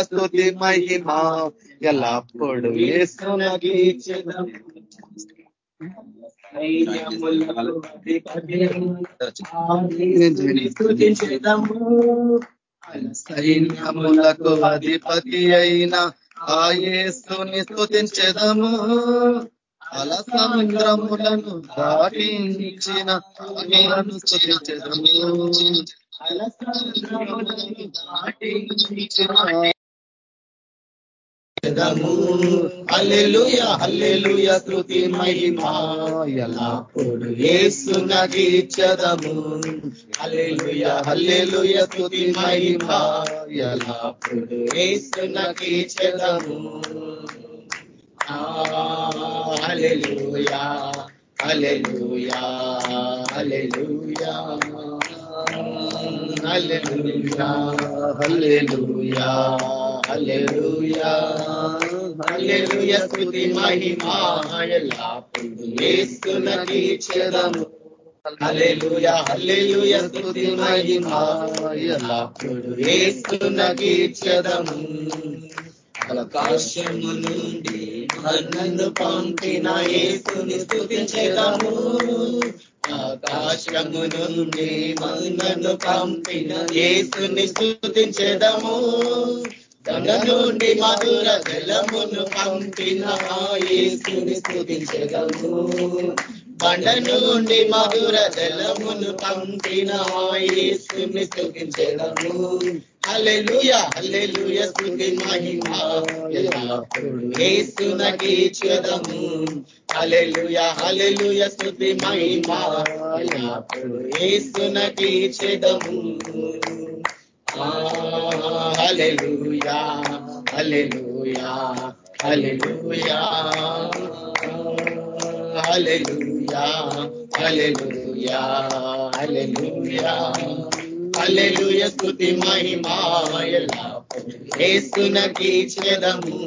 స్తుతి మహిమ. ఎల్లప్పుడు సైన్యములకు అధిపతి అయిన ఆయేసుని యేసుని అల సముద్రములను దాటించిన అనిలను స్తుతించెదము అల సముద్రములను దాటించిన అల్లెలుయ అల్లెలుయ స్థుతి మహిమా ఎల్లప్పుడు యేసునకి ఇచ్చదము అల్లెలుయ అల్లెలుయ స్థుతి మహిమా ఎల్లప్పుడు యేసునకి ఇచ్చదము hallelujah hallelujah hallelujah hallelujah hallelujah hallelujah. Hallelujah స్తుతి మహిమా ఎల్లప్పుడు యేసునకి ఇచ్చెదము హల్లెలూయా హల్లెలూయా స్తుతి మహిమా ఎల్లప్పుడు యేసునకి ఇచ్చెదము ఆకాశము నుండి నన్ను పంపిన ఏసుని స్తుతించెదము. ఆకాశము నుండి మన్నను పంపిన ఏసుని స్తుతించెదము. తన నుండి మధుర జలమును పంపిన ఏసుని స్థుతించగము బండ నుండి మధుర జలమును పంపిన యేసుని స్థుతించగము హల్లెలూయా హల్లెలూయా స్థుతి మహిమ. యేసునకి చెదము హల్లెలూయా హల్లెలూయా స్థుతి మహిమ. యేసునకి చెదము Hallelujah, hallelujah, hallelujah, hallelujah, hallelujah, hallelujah. హల్లెలూయ స్తుతి మహిమా యేసునకి చెదము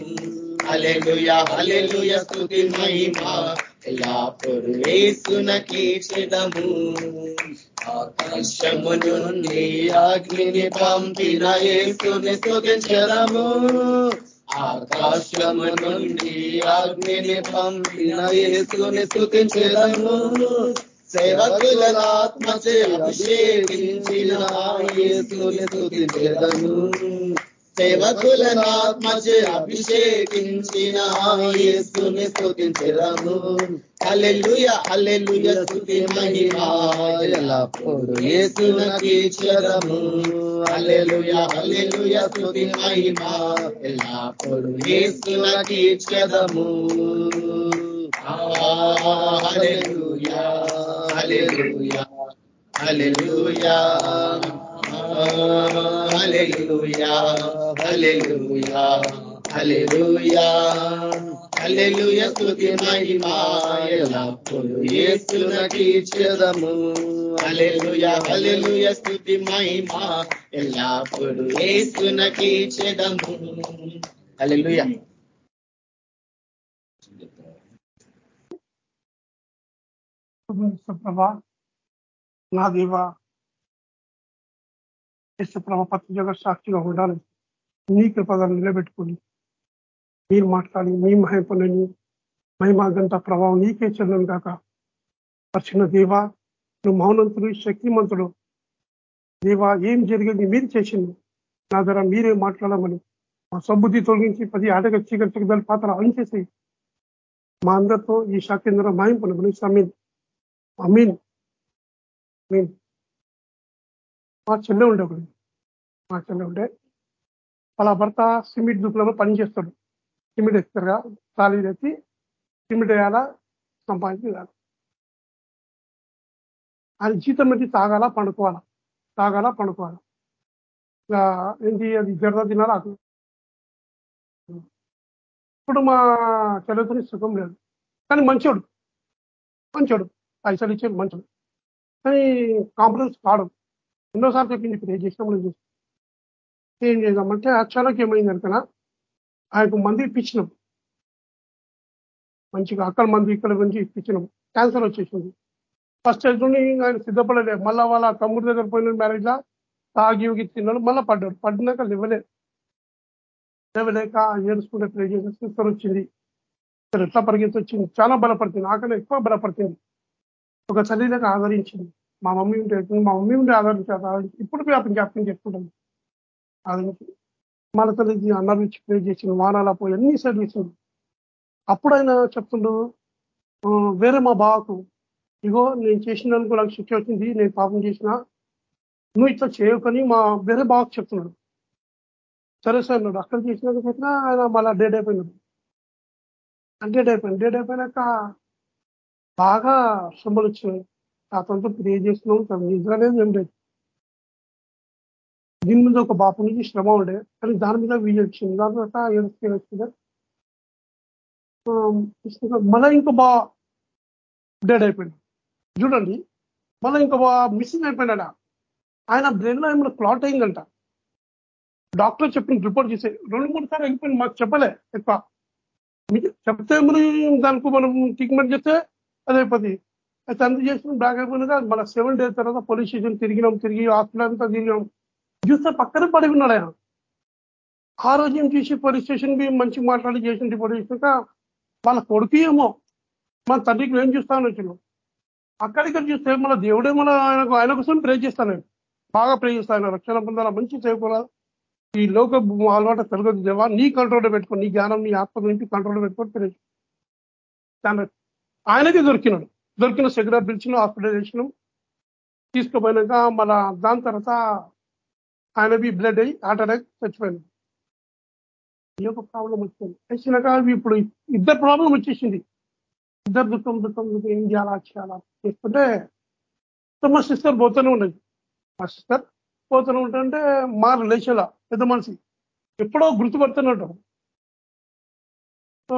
అలెలుయ అలెలుయ స్థుతి మహిమా ఎల్లప్పుడు యేసునకి చెదము ఆకాశము నుండి అగ్నిని పంపిన ఏసుని స్తుతించదము ఆకాశము నుండి అగ్నిని పంపిన యేసుని స్తుతించదము సేవకులను ఆత్మచే అభిషేకించిన యేసుని స్తుతించదము సేవకులను ఆత్మచే అభిషేకించిన యేసుని స్తుతించదము హల్లెలూయ హల్లెలూయ స్తుతి మహిమా ఎల్లప్పుడు యేసునకి చెదము హల్లెలూయ హల్లెలూయ స్తుతి మహిమా ఎల్లప్పుడు యేసునకి చెదము హల్లెలూయా హల్లెలూయా హల్లెలూయా. హల్లెలూయా హల్లెలూయా హల్లెలూయా. హల్లెలూయా స్తుతి మహిమా ఎల్లప్పుడు యేసునకి చెదము హల్లెలూయా హల్లెలూయా స్తుతి మహిమా ఎల్లప్పుడు యేసునకి చెదము హల్లెలూయా. ప్రభా నా దేవా ప్రభ పత్రిక సాక్షిగా ఉండాలి. నీ కృపదాన్ని నిలబెట్టుకొని మీరు మాట్లాడి మీ మహిపనని మహిమా గంట ప్రభావం నీకే చెందని కాక వచ్చిన దేవ నువ్వు మౌనంతుడు శక్తిమంతుడు. దేవా ఏం జరిగింది? మీరు చేసింది. నా ద్వారా మీరే మాట్లాడమని మా సబ్బుద్ధి తొలగించి పది ఆటగా చీకటి దాని పాత్ర అంచేసి మా అందరితో ఈ శాఖేంద్ర మాయం పనుకుని సమీన్ అమీన్ మీన్ మా చిన్న ఉండే ఒకటి మా చిన్న ఉండే. వాళ్ళ భర్త సిమెంట్ పని పనిచేస్తాడు సిమెంట్ ఎత్తారుగా ఖాళీ ఎత్తి సిమెంట్ వేయాలా సంపాదించి ఆయన జీతం నుంచి తాగాలా పండుకోవాలా? తాగాలా పండుకోవాలా? ఇంకా ఏంటి అది జరద తినాలా ఇప్పుడు మా చదువుకుని సుఖం లేదు. కానీ మంచోడు. మంచోడు. పైసలు ఇచ్చే మంచోడు. కానీ కాంఫరెన్స్ కాడు ఎన్నోసార్లు చెప్పింది ఇప్పుడు ఏం చేసినప్పుడు చూసి. ఏం చేద్దామంటే అచానక్ ఏమైంది అనుకనా ఆయనకు మంది ఇప్పించినాం. మంచిగా అక్కడ మంది ఇక్కడ గురించి ఇప్పించినాం. క్యాన్సర్ వచ్చేసింది. ఫస్ట్ నుండి ఆయన సిద్ధపడలేదు. మళ్ళా వాళ్ళ తమ్ముడి దగ్గర పోయిన మ్యారేజ్లా తాగి తిన్నాడు. మళ్ళీ పడ్డాడు. పడినాక లేవలేదు లేవలేక ఏడుచుకుంటే ప్రే చేసి సిస్టర్ వచ్చింది. ఎట్లా పరిగెత్తి వచ్చింది? చాలా బలపడుతుంది నాకన్నా ఎక్కువ బలపడుతుంది ఒక చదివిలాగా ఆదరించింది. మా మమ్మీ ఉంటే మా మమ్మీ ఉంటే ఆదరించారు ఇప్పుడు అప్పుడు జ్ఞాపకం చెప్పుకుంటాం ఆదరించి మన తల్లి అన్నం ఇచ్చి ప్రే చేసిన వానాల పోయి అన్ని సర్వీసులు చేసింది అప్పుడు ఆయన చెప్తుండు వేరే మా బావకు ఇగో నేను చేసినందుకు నాకు శిక్ష వచ్చింది నేను పాపం చేసిన నువ్వు ఇట్లా చేయకని మా వేరే బావకు చెప్తున్నాడు. సరే సార్ అన్నాడు. అక్కడ చేసినాక చెప్పినా ఆయన మళ్ళీ డేట్ అయిపోయినాడు. డేట్ అయిపోయింది. డేట్ అయిపోయినాక బాగా శ్రమలు వచ్చినాయి అతనితో ప్రే చేస్తున్నాం తను నిద్ర ఏం లేదు దీని మీద ఒక బాపు నుంచి శ్రమ ఉండే కానీ దాని మీద వీలు వచ్చింది. దాని తర్వాత ఏడుస్తే వచ్చింది మళ్ళీ ఇంకో బా డెడ్ అయిపోయింది. చూడండి మళ్ళీ ఇంకో బా మిస్సింగ్ అయిపోయినాడా. ఆయన బ్రెయిన్లో ఏమైనా క్లాట్ అయిందంట. డాక్టర్ చెప్పిన రిపోర్ట్ చేసే రెండు మూడు సార్లు వెళ్ళిపోయింది మాకు చెప్పలే ఎక్కువ. మీకు చెప్తే మరి దానికి మనం ట్రీట్మెంట్ చేస్తే తండ్రి పది చేసిన బ్యాక్ అయిపోయినాక మన సెవెన్ డేస్ తర్వాత పోలీస్ స్టేషన్ తిరిగినాం తిరిగి హాస్పిటల్ అంతా తిరిగినాం. చూస్తే పక్కనే పడి ఉన్నాడు ఆయన. ఆ రోజు ఏం చూసి పోలీస్ స్టేషన్కి మంచి మాట్లాడి చేసిన పోలీస్ చేసినాక వాళ్ళ కొడుకు ఏమో. మన తండ్రికి ఏం చూస్తామని వచ్చినాం అక్కడిక్కడ చూస్తే మన దేవుడే మన ఆయనకు ఆయన కోసం ప్రే చేస్తాను నేను. బాగా ప్రే చేస్తాను రక్షణ పొందాల మంచి సేవకుల. ఈ లోక అలవాటు కలగదు దేవా. నీ కంట్రోల్లో పెట్టుకో. నీ జ్ఞానం నీ ఆత్మ నుంచి కంట్రోల్లో పెట్టుకొని తెలియదు దాని ఆయనకి దొరికినాడు. దొరికిన సెక్యూరిటీ పిలిచిన హాస్పిటలైజేషన్ తీసుకుపోయినాక మన దాని తర్వాత ఆయన బి బ్లడ్ అయ్యి హార్ట్ అటాక్ చచ్చిపోయింది. ఈ యొక్క ప్రాబ్లం వచ్చింది. వచ్చినాక ఇప్పుడు ఇద్దరు ప్రాబ్లం వచ్చేసింది. ఇద్దరు దుఃఖం దుఃఖం దుఃఖం ఏం చేయాలా చేయాలా చేసుకుంటే మా సిస్టర్ పోతూనే ఉన్నది. మా సిస్టర్ పోతూనే ఉంటుంటే మా రిలేషన్ పెద్ద మనిషి. ఎప్పుడో గుర్తుపడుతున్నట్టు. సో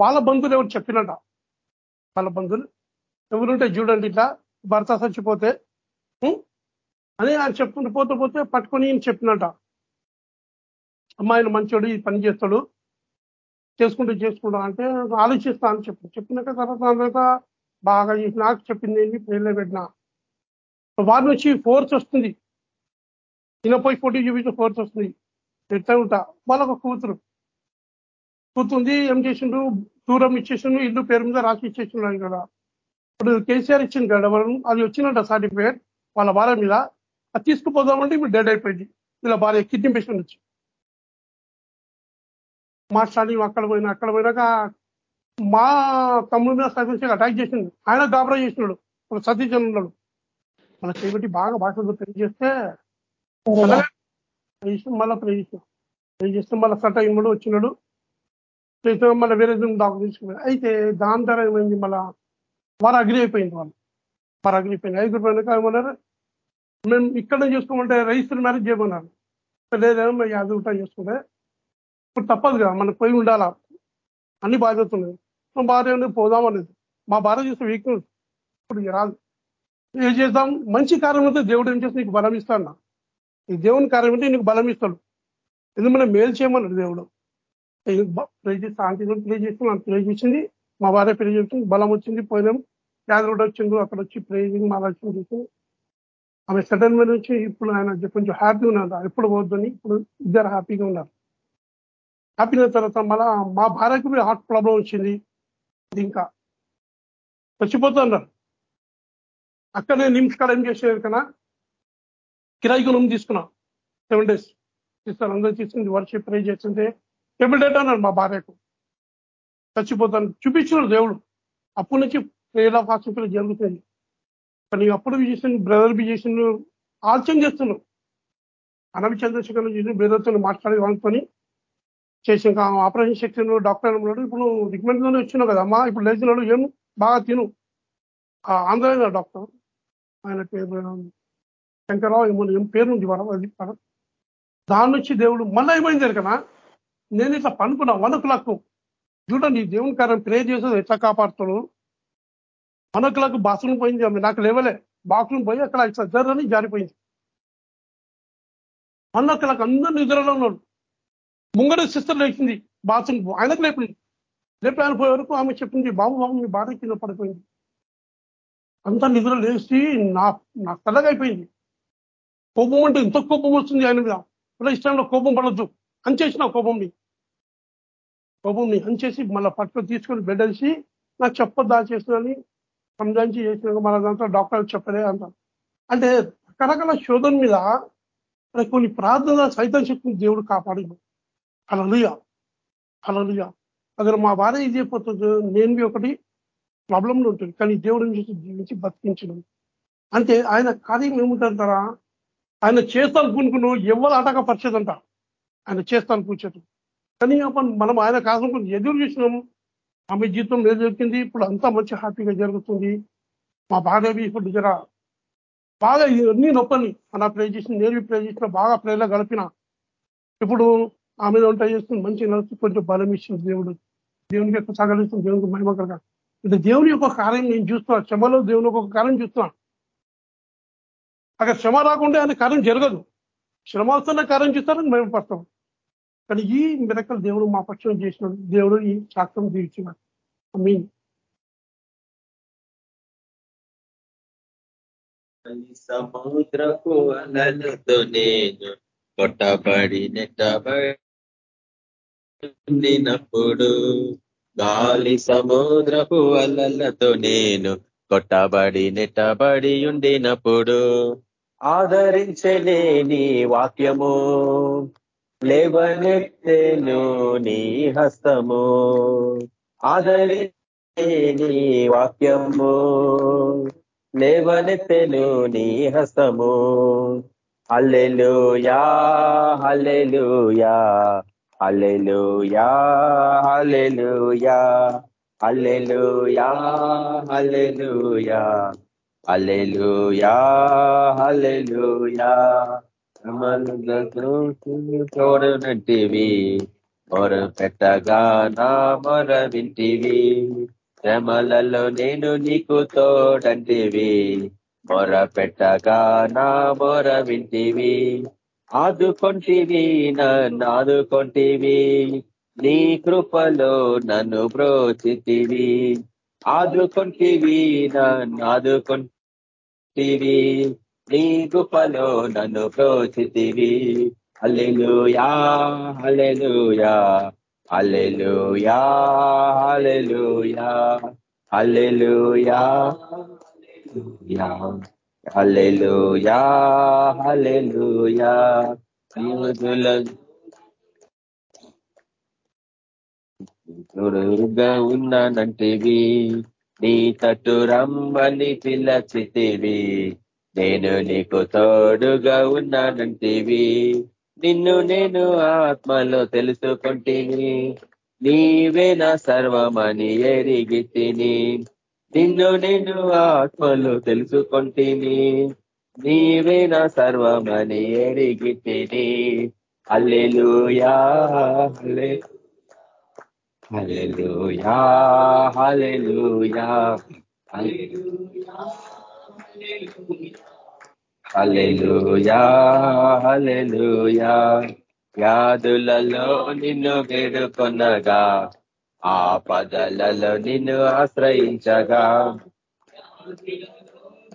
వాళ్ళ బంధువులు ఎవరు చెప్పినట వాళ్ళ బంధువులు ఎవరుంటే చూడండి ఇట్లా భర్త చచ్చిపోతే అని ఆయన చెప్పుకుంటూ పోతూ పోతే పట్టుకొని చెప్పినట. అమ్మాయిని మంచోడు ఈ పని చేస్తాడు. చేసుకుంటూ చేసుకుంటా అంటే ఆలోచిస్తా అని చెప్పి. చెప్పినాక తర్వాత తర్వాత బాగా నాకు చెప్పింది ఏంటి ప్రేర్లో పెట్టినా. వారి నుంచి ఫోర్స్ వస్తుంది. ఈయన పోయి ఫోటో చూపించిన ఫోర్స్ వస్తుంది. ఎట్లా ఉంటా? వాళ్ళొక కూతురు. కూతుంది ఏం చేసిండు దూరం ఇచ్చేసిండు ఇల్లు పేరు మీద రాసి ఇచ్చేసిండు కదా ఇప్పుడు కేసీఆర్ ఇచ్చింది కదా మనం అది వచ్చిందంట సర్టిఫికేట్ వాళ్ళ భార్య మీద. అది తీసుకుపోదామంటే ఇప్పుడు డెడ్ అయిపోయింది. వీళ్ళ భార్య కిడ్నీ పేషెంట్ వచ్చి. మాట్లాడి అక్కడ పోయినా అక్కడ పోయినాక మా తమ్ముడు మీద సతీష్ అటాక్ చేసింది ఆయన గాబరా చేసినాడు. ఒక సతీష్ అని ఉన్నాడు మన చేపట్టి బాగా భాషతో పెళ్ళి చేస్తే మళ్ళీ ప్రే చేసాం ప్రే చేస్తే మళ్ళీ సట ఇమ్మడు వచ్చినాడు. మళ్ళీ వేరే డాక్టర్ తీసుకున్నాడు అయితే దాని ద్వారా ఏమైంది మళ్ళా? వారు అగ్రి అయిపోయింది వాళ్ళు. వారు అగ్ని అయిపోయింది ఐదుగురు పైన ఏమన్నారు మేము ఇక్కడ చూసుకోమంటే రైతులు మ్యారేజ్ చేయమన్నారు. లేదేమో మేము యాభై ఉంటాం చేసుకుంటే. ఇప్పుడు తప్పదు కదా మనకు పోయి ఉండాలా? అన్ని బాధ్యతలు ఉన్నాయి. మా భార్య పోదాం అనేది? మా భార్య చూస్తే వీక్నెస్ ఇప్పుడు రాదు. ఏం చేద్దాం? మంచి కార్యం అయితే దేవుడు ఏం చేస్తే నీకు బలం ఇస్తాడు ఈ దేవుని కార్యం అంటే నీకు బలం ఇస్తాడు. ఎందుకంటే మేలు చేయమన్నాడు దేవుడు. ప్రే చేసి శాంతి ప్రే నాకు మా భార్య పెళ్ళి చేసింది బలం వచ్చింది పోయినాం. యాద రోడ్ వచ్చింది అక్కడ వచ్చి ప్రేయింగ్ మా లక్ష్యం చేసి ఆమె సెటిల్మెంట్ నుంచి ఇప్పుడు ఆయన కొంచెం హ్యాపీగా ఉన్నారు ఎప్పుడు పోద్దని ఇప్పుడు ఇద్దరు హ్యాపీగా ఉన్నారు. హ్యాపీగా తర్వాత మళ్ళా మా భార్యకి కూడా హార్ట్ ప్రాబ్లం వచ్చింది. ఇంకా చచ్చిపోతున్నారు అక్కడనే నిమ్స్ కాడ ఏం చేసేది కన్నా కిరాయికి రూమ్ తీసుకున్నాం. సెవెన్ డేస్ తీస్తారు అందరూ తీసుకుంది వర్షిప్ ప్రే చేస్తుంటే టేబుల్ డేట్ అన్నాడు మా భార్యకు. చచ్చిపోతాను. చూపించినాడు దేవుడు. అప్పటి నుంచి ప్రేయర్ ఆఫ్ హాస్పిటల్ జరుగుతుంది కానీ అప్పుడు బి చేసిన బ్రదర్ బి చేసిన ఆలోచన చేస్తున్నాం అనవి చంద్రశేఖర్ చేసిన బ్రదర్తో మాట్లాడి వాళ్ళతోని చేసిన ఆపరేషన్ సెక్షన్ డాక్టర్ ఉన్నాడు. ఇప్పుడు రికమెండ్లోనే వచ్చినావు కదా అమ్మా ఇప్పుడు లేచినాడు ఏం బాగా తిను. ఆ ఆంధ్ర డాక్టర్. ఆయన పేరు శంకరరావు ఏమో ఏం పేరు ఉంది వరం అది దాని నుంచి దేవుడు మళ్ళీ ఏమైంది కదా నేను ఇట్లా పనుకున్నా వన్ ఓ క్లాక్ చూడండి దేవుని కార్యం ప్రే చేసేది ఎట్లా కాపాడుతాడు? మనకులకు ఓ బాత్రూమ్ పోయింది ఆమె నాకు లేవలే. బాత్రూమ్ పోయి అక్కడ ఇట్లా జారిపోయింది. మనకులకు ఓ అందరు నిద్రలో ఉన్నాడు. ముంగడ సిస్టర్ లేచింది బాత్రూమ్ ఆయనకు లేపింది. లేపి ఆయన పోయే వరకు ఆమె చెప్పింది బాబు బాబు మీ బాధ కింద పడిపోయింది. అంతా నిద్ర లేచి నా నా తెల్లగా అయిపోయింది కోపం అంటే ఎంత కోపం వస్తుంది ఆయన మీద. ఇలా ఇష్టంలో కోపం పడద్దు. కోపం మీ ప్రభుని హంచేసి మళ్ళీ పట్టుకొని తీసుకొని బెడ్డేసి నాకు చెప్పొద్దా చేసినని సంజాయించి చేసిన మన దాంట్లో డాక్టర్ చెప్పలే అంట అంటే రకరకాల శోధన మీద కొన్ని ప్రార్థన సైతం శక్తిని దేవుడు కాపాడి అలలుయ అలలుయ అక్కడ మా భార్య ఇది అయిపోతుంది నేను ఒకటి ప్రాబ్లంలో ఉంటుంది కానీ దేవుడి నుంచి జీవించి బతికించడం. అంటే ఆయన కార్యం ఏముంటారా ఆయన చేస్తాను పూనుకున్నాం ఎవరు ఆటక పరిచేదంట ఆయన చేస్తాను కూర్చోదు కానీ మనం ఆయన కాసం ఎదురు చూసినాం ఆమె జీవితం లేదు దొరికింది. ఇప్పుడు అంతా మంచి హ్యాపీగా జరుగుతుంది. మా భార్య ఇప్పుడు జర బాగా ఎన్ని నొప్పని. మన ప్రే చేసిన నేను ప్రే చేసిన బాగా ప్రేలో గడిపిన. ఇప్పుడు ఆమె వంట చేస్తుంది మంచి నడుస్తూ కొంచెం బలం ఇస్తుంది దేవుడు. దేవునికి యొక్క సగలిస్తుంది దేవునికి మహిమ కలగా. దేవుని యొక్క కార్యం. నేను చూస్తున్నా. క్షమలో దేవుని ఒక కార్యం చూస్తున్నా. అక్కడ శ్రమ రాకుండా ఆయన కార్యం జరగదు. శ్రమ వస్తున్న కార్యం చూస్తారని మేము పడతాం. కానీ ఈ మిరకలు దేవుడు మా పక్షం చేసినాడు దేవుడు ఈ శాస్త్రం తీర్చినాడు మీన్ సముద్రపు అలలతో నేను కొట్టబడి నెట్టబడినప్పుడు గాలి సముద్రపు అలలతో నేను కొట్టబడి నెట్టబడి ఉండినప్పుడు ఆదరించలేని వాక్యము. లేవనెత్తెను నీ హస్తము. ఆదరి నీ వాక్యము. లేవనెత్తెను నీ హస్తము. హల్లెలూయా హల్లెలూయా హల్లెలూయా హల్లెలూయా హల్లెలూయా హల్లెలూయా హల్లెలూయా. హల్లెలూయా తోడునట్టివి మొర పెట్టగా నా మొర వింటివి శ్రమలలో నేను నీకు తోడంటివి. మొర పెట్టగా నా మొర వింటివి ఆదుకొంటివి నన్ను ఆదుకొంటివి. నీ కృపలో నన్ను బ్రోచితివి. ఆదుకొంటివి నన్ను ఆదుకొంటివి. నీ కృపలో నన్ను ప్రోచితివి. Alleluia alleluia alleluia alleluia alleluia alleluia అల్లెలుయా యూదుల దురుగా ఉన్నానంటివి. నీ తట్టు రమ్మని పిల్లచితివి నేను నీకు తోడుగా ఉన్నానంటివి. నిన్ను నేను ఆత్మలో తెలుసుకుంటేని. నీవే నా సర్వమని ఎరిగి తిని నిన్ను నేను ఆత్మలో తెలుసుకుంటేని. నీవే నా సర్వమని ఎరిగి తిని అల్లెలుయా హల్లెలూయా హల్లెలూయా హల్లెలూయా. హల్లెలూయా వ్యాధులలో నిన్ను వేడుకొనగా ఆ పదలలో నిన్ను ఆశ్రయించగా.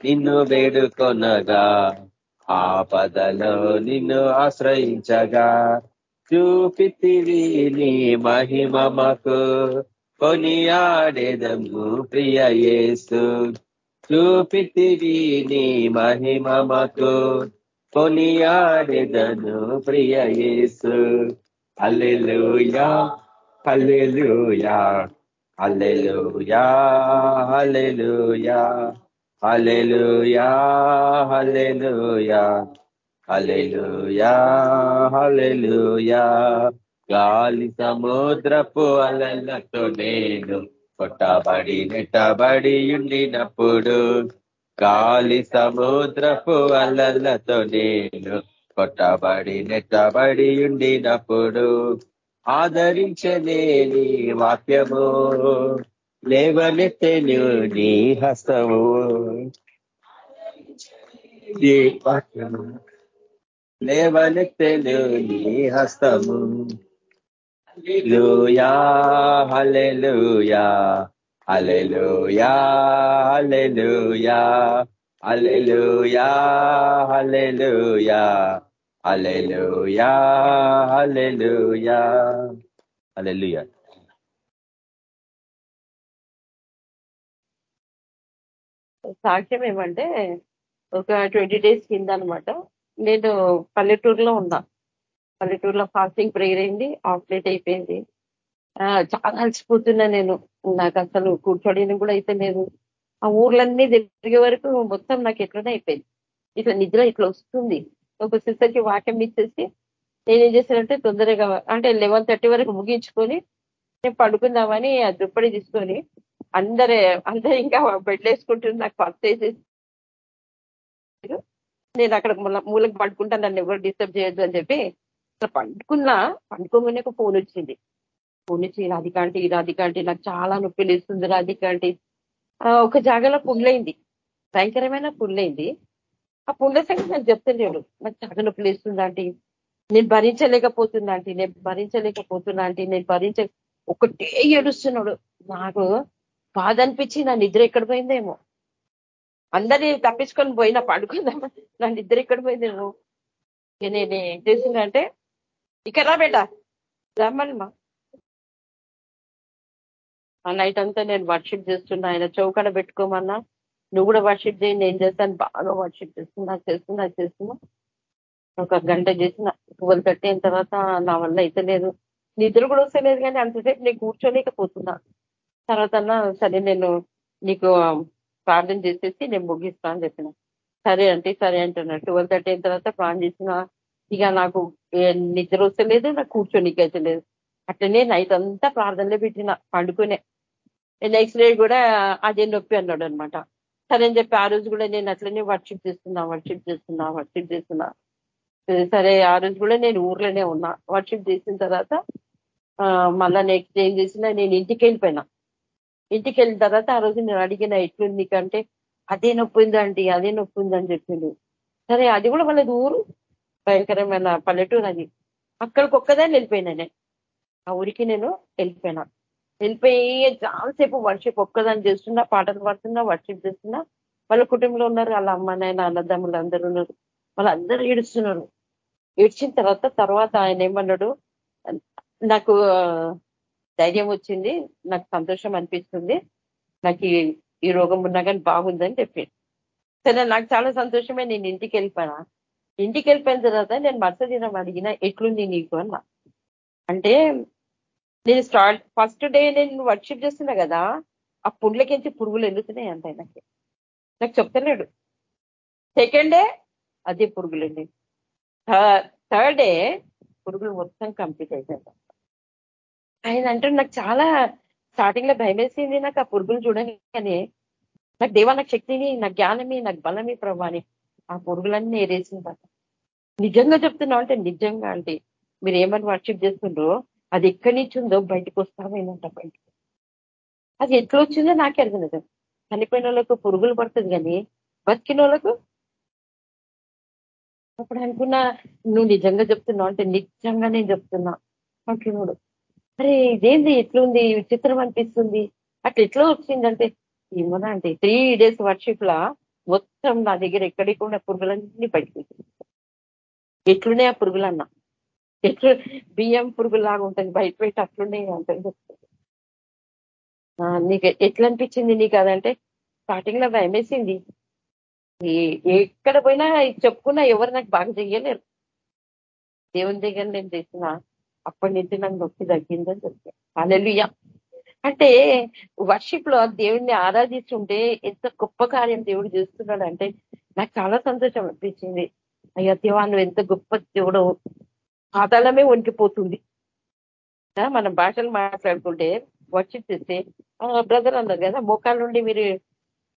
నిన్ను వేడుకొనగా ఆ పదలో నిన్ను ఆశ్రయించగా. చూపితివి నీ మహిమకు కొనియాడేదము ప్రియ యేసు. చూపితివి నీ మహిమకు కొనియాడేదను ప్రియ యేసు. Alleluia alleluia alleluia alleluia alleluia alleluia alleluia alleluia గాలి సముద్రపు అలలతో నేను కొట్టబడి నెట్టబడి ఉండినప్పుడు గాలి సముద్రపు అలలతో నేను కొట్టబడి నెట్టబడి ఉండినప్పుడు ఆదరించలేని వాక్యము లేవనెత్తెను నీ హస్తము. వాక్యము లేవనెత్తెను నీ హస్తము. లూయా హలెలుయా హలెలుయా హలెలుయా హల్లెలూయా హల్లెలూయా హల్లెలూయా హల్లెలూయా హల్లెలూయా సాక్ష్యం ఏమంటే ఒక ట్వంటీ డేస్ కింద అనమాట నేను పల్లెటూరులో ఉన్నా. పల్లెటూరులో ఫాస్టింగ్ ప్రేయర్ అయింది ఆఫ్ లేట్ అయిపోయింది చాలా అలసిపోతున్నా నేను. నాకు అసలు కూర్చోడానికి కూడా అయితే లేదు. ఆ ఊర్లన్నీ తిరిగే వరకు మొత్తం నాకు ఎట్లనే అయిపోయింది. ఇట్లా నిద్ర ఇట్లా వస్తుంది. ఒక సిస్టర్కి వాక్యం ఇచ్చేసి నేనేం చేశానంటే తొందరగా అంటే లెవెన్ థర్టీ వరకు ముగించుకొని నేను పడుకుందామని ఆ దుప్పటి తీసుకొని అందరే అందరు ఇంకా బెడ్ వేసుకుంటుంది నాకు ఫస్ట్ వేసేసి నేను అక్కడ మూలకి పడుకుంటాను నన్ను ఎవరు డిస్టర్బ్ చేయొద్దు అని చెప్పి ఇట్లా పండుకున్నా పండుకోగానే ఒక ఫోన్ వచ్చింది. ఫోన్ వచ్చి రాధికాంటి రాధికాంటి నాకు చాలా నొప్పి లేస్తుంది రాధికాంటి ఆ, ఒక జాగాలో పుండ్లైంది భయంకరమైన పుండ్లైంది ఆ పుండ్ల సంగతి నాకు చెప్తున్నాడు నాకు చాలా నొప్పి లేస్తుంది నేను భరించలేకపోతున్నా ఆంటీ. నేను భరించలేకపోతున్నా అంటే నేను భరించ ఒకటే ఏడుస్తున్నాడు. నాకు బాధ అనిపించి నా నిద్ర ఎక్కడ పోయిందేమో. అందరినీ తప్పించుకొని పోయినా పడుకుందాం నా నిద్ర ఎక్కడ పోయిందేమో? నేను ఏం చేసిందంటే ఇక్కడ రా బేట? రమ్మమ్మా ఆ నైట్ అంతా నేను వర్షిప్ చేస్తున్నా. ఆయన చౌకడ పెట్టుకోమన్నా. నువ్వు కూడా వర్షిప్ చేయి నేను చేస్తాను. బాగా వర్షిప్ చేస్తున్నా చేస్తున్నా చేస్తున్నా. ఒక గంట చేసిన. ట్వెల్వ్ థర్టీ అయిన తర్వాత నా వల్ల అయితే లేదు. నిద్ర కూడా వస్తలేదు కానీ అంతసేపు నేను కూర్చోలేకపోతున్నా. తర్వాత సరే నేను నీకు ప్రార్థన చేసేసి నేను ముగిస్తా అని చెప్పిన. సరే అంటే సరే అంటున్నా. ట్వెల్వ్ థర్టీ అయిన తర్వాత ప్రార్థన చేసిన ఇక నాకు నిద్ర వస్తలేదు నాకు కూర్చోనికి అయితే లేదు. అట్లనే నైట్ అంతా ప్రార్థనలో పెట్టిన పండుకునే. నెక్స్ట్ డే కూడా అదే నొప్పి అన్నాడు అనమాట సరే అని చెప్పి ఆ రోజు కూడా నేను అట్లనే వర్షిప్ చేస్తున్నా వర్షిప్ చేస్తున్నా వర్షిప్ చేస్తున్నా. సరే ఆ రోజు కూడా నేను ఊర్లోనే ఉన్నా. వర్షిప్ చేసిన తర్వాత మళ్ళా నెక్స్ట్ ఏం చేసినా నేను ఇంటికి వెళ్ళిపోయినా. ఇంటికి వెళ్ళిన తర్వాత ఆ రోజు నేను అడిగిన ఎట్లుంది కంటే అదే నొప్పి ఉందండి అదే నొప్పి ఉందని చెప్పిండు. సరే అది కూడా వాళ్ళది ఊరు. భయంకరమైన పల్లెటూరు అది. అక్కడికి ఒక్కదాన్ని వెళ్ళిపోయినా నేను. ఆ ఊరికి నేను వెళ్ళిపోయినా. వెళ్ళిపోయి చాలాసేపు వర్షిప్ ఒక్కదాన్ని చేస్తున్నా పాటలు పాడుతున్నా వర్షిప్ చేస్తున్నా. వాళ్ళ కుటుంబంలో ఉన్నారు వాళ్ళ అమ్మ నాయన అన్నదమ్ములు అందరూ ఉన్నారు. వాళ్ళందరూ ఏడుస్తున్నారు. ఏడ్చిన తర్వాత తర్వాత ఆయన ఏమన్నాడు నాకు ధైర్యం వచ్చింది నాకు సంతోషం అనిపిస్తుంది నాకు ఈ- ఈ రోగం ఉన్నా కానీ బాగుందని చెప్పింది సరే నాకు చాలా సంతోషమే నేను ఇంటికి వెళ్ళిపోయినా. ఇంటికి వెళ్ళిపోయిన తర్వాత నేను మరుసటి దినం అడిగిన ఎట్లుంది నీకు? అన్న. అంటే నేను స్టార్ట్ ఫస్ట్ డే నేను వర్షిప్ చేస్తున్నా కదా ఆ పుండ్లకించి పురుగులు ఎల్లుతున్నాయి అంత ఆయనకి. నాకు చెప్తలేడు. సెకండ్ డే అదే పురుగులండి. థర్డ్ డే పురుగులు మొత్తం కంప్లీట్ అయిపోయింది ఆయన అంటే నాకు చాలా స్టార్టింగ్లో భయం వేసింది నాకు ఆ పురుగులు చూడగానే. నాకు దేవా నాకు శక్తిని నాకు జ్ఞానమి నాకు బలమి ప్రభాని ఆ పురుగులన్నీ ఏరేసిందట నిజంగా చెప్తున్నా అంటే నిజంగా అంటే మీరు ఏమని వర్షిప్ చేస్తుండ్రో అది ఎక్కడి నుంచి ఉందో బయటకు వస్తామైందంట బయటకు. అది ఎట్లా వచ్చిందో నాకే అర్థం కదా. చనిపోయిన వాళ్ళకు పురుగులు పడుతుంది కానీ బతికిన వాళ్ళకు అప్పుడు అనుకున్నా నువ్వు నిజంగా చెప్తున్నావు అంటే నిజంగా నేను చెప్తున్నా అంటున్నాడు. అరే ఇదేంది? ఎట్లుంది? విచిత్రం అనిపిస్తుంది. అట్లా ఎట్లా వచ్చిందంటే ఏమన్నా అంటే త్రీ డేస్ వర్షిప్ లా మొత్తం నా దగ్గర ఎక్కడికి ఉన్న పురుగులన్నీ బయటకు ఎట్లున్నాయి ఆ పురుగులన్నా? ఎట్లు బియ్యం పురుగులాగా ఉంటుంది బయట బయట అట్లున్నాయి ఉంటుంది ఆ, నీకు ఎట్లా అనిపించింది నీకు అదంటే? స్టార్టింగ్లో భయం వేసింది. ఎక్కడ పోయినా చెప్పుకున్నా ఎవరు నాకు బాగా చెయ్యలేరు. దేవుని దగ్గర నేను చేసిన అప్పటి నుంచి నాకు నొప్పి తగ్గిందని చెప్తాను అలెలుయ్య అంటే వర్షిప్లో దేవుడిని ఆరాధిస్తుంటే ఎంత గొప్ప కార్యం దేవుడు చేస్తున్నాడు అంటే నాకు చాలా సంతోషం అనిపించింది. అయ్యా దేవా నువ్వు ఎంత గొప్ప దేవుడు. పాతాళమే వణికిపోతుంది. మనం భాషలు మాట్లాడుకుంటే వర్షిప్ చేస్తే బ్రదర్ అన్నారు కదా మోకాల నుండి మీరు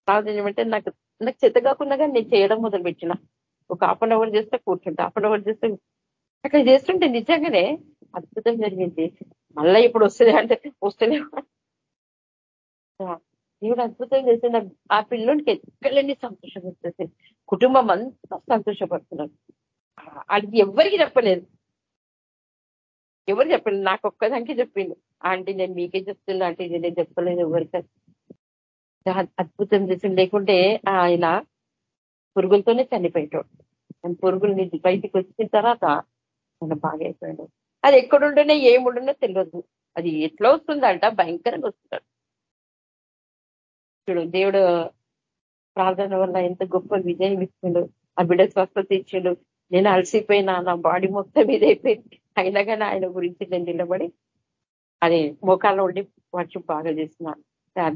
ప్రార్థన నాకు నాకు చెత్త కాకుండా నేను చేయడం మొదలు పెట్టిన ఒక హాఫ్ అన్ అవర్ చేస్తే కూర్చుంటా హాఫ్ అన్ అవర్ చేస్తే అట్లా చేస్తుంటే నిజంగానే అద్భుతం జరిగింది. మళ్ళీ ఇప్పుడు వస్తుంది అంటే వస్తలే దేవుడు అద్భుతం చేసిన ఆ పిల్లోనికి ఎక్కడలేని సంతోషపడుతుంది కుటుంబం అంతా సంతోషపడుతున్నారు ఆ- అది ఎవరికి చెప్పలేదు. ఎవరు చెప్పలేదు? నాకు ఒక్కదానికి చెప్పిండు. ఆంటీ నేను మీకే చెప్తున్నా. ఆంటీ ఇది నేను చెప్పలేదు ఎవరికి. అద్భుతం చేసింది లేకుంటే ఆయన పురుగులతోనే చనిపోయేటోడు. పురుగుల్ని పురుగులు బయటికి వచ్చిన తర్వాత ఆయన బాగా అయిపోయాడు అది ఎక్కడుండేనే ఏముండనో తెలియదు అది ఎట్లా వస్తుందంట? భయంకరంగా వస్తుందంట. చూడు దేవుడు ప్రార్థన వల్ల ఎంత గొప్ప విజయం ఇచ్చిండు. ఆ బిడ్డ స్వస్థత ఇచ్చిండు. నేను అలసిపోయినా నా బాడీ మొత్తం మీద అయిపోయింది అయినా కానీ ఆయన గురించి నేను నిలబడి అది మోకాళ్ళ ఉండి వర్షం బాగా చేస్తున్నాను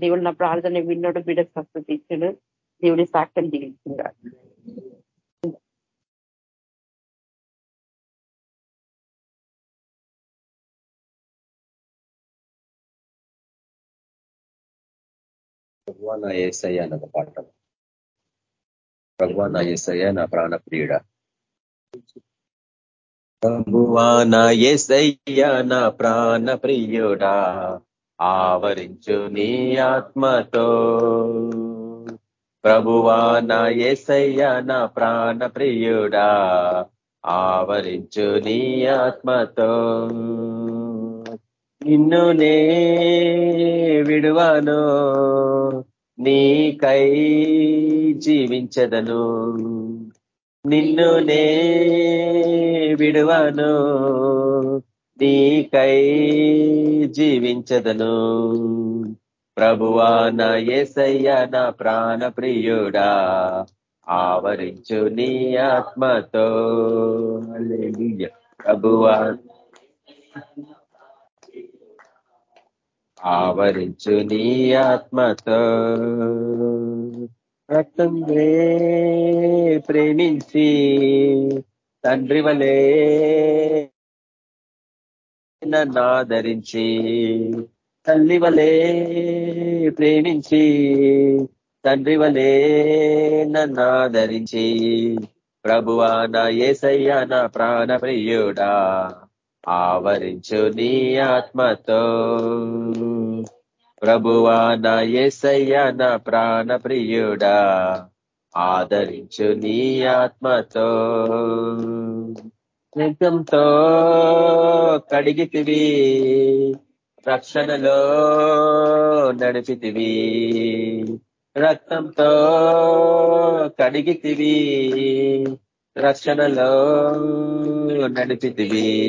దేవుడు నా ప్రార్థన విన్నాడు బిడ్డ స్వస్థత ఇచ్చాడు. దేవుడి సాక్ష్యం దిగించాడు ప్రభువా నా ఏసయ్య అన్న పాట ప్రభువా నా ఏసయ్య నా ప్రాణ ప్రియుడ ప్రభువా నా ఏసయ్య నా ప్రాణ ప్రియుడా ఆవరించు నీ ఆత్మతో. ప్రభువా నా ఏసయ్య నా ప్రాణ ప్రియుడా ఆవరించు నీ ఆత్మతో. నిన్ను నే విడువాను నీకై జీవించదను. నిన్ను నే విడువాను నీకై జీవించదను. ప్రభువా నా ఏసయ్య నా ప్రాణ ప్రియుడా ఆవరించు నీ ఆత్మతో. ప్రభువా. ఆవరించు నీ ఆత్మతో. రక్తం ప్రేమించి తండ్రి వలే నన్ను తల్లి వలే ప్రేమించి తండ్రి వలే నన్నాదరించి ప్రభువా నా ఏసయ్యా నా ప్రాణ ప్రియుడా ఆవరించు నీ ఆత్మతో. ప్రభువా నా ఏసయ్య నా ప్రాణ ప్రియుడా ఆదరించు నీ ఆత్మతో. నిజంతో కడిగితివి రక్షణలో నడిపితివి. రక్తంతో కడిగితివి రక్షణలో నడిపితివి.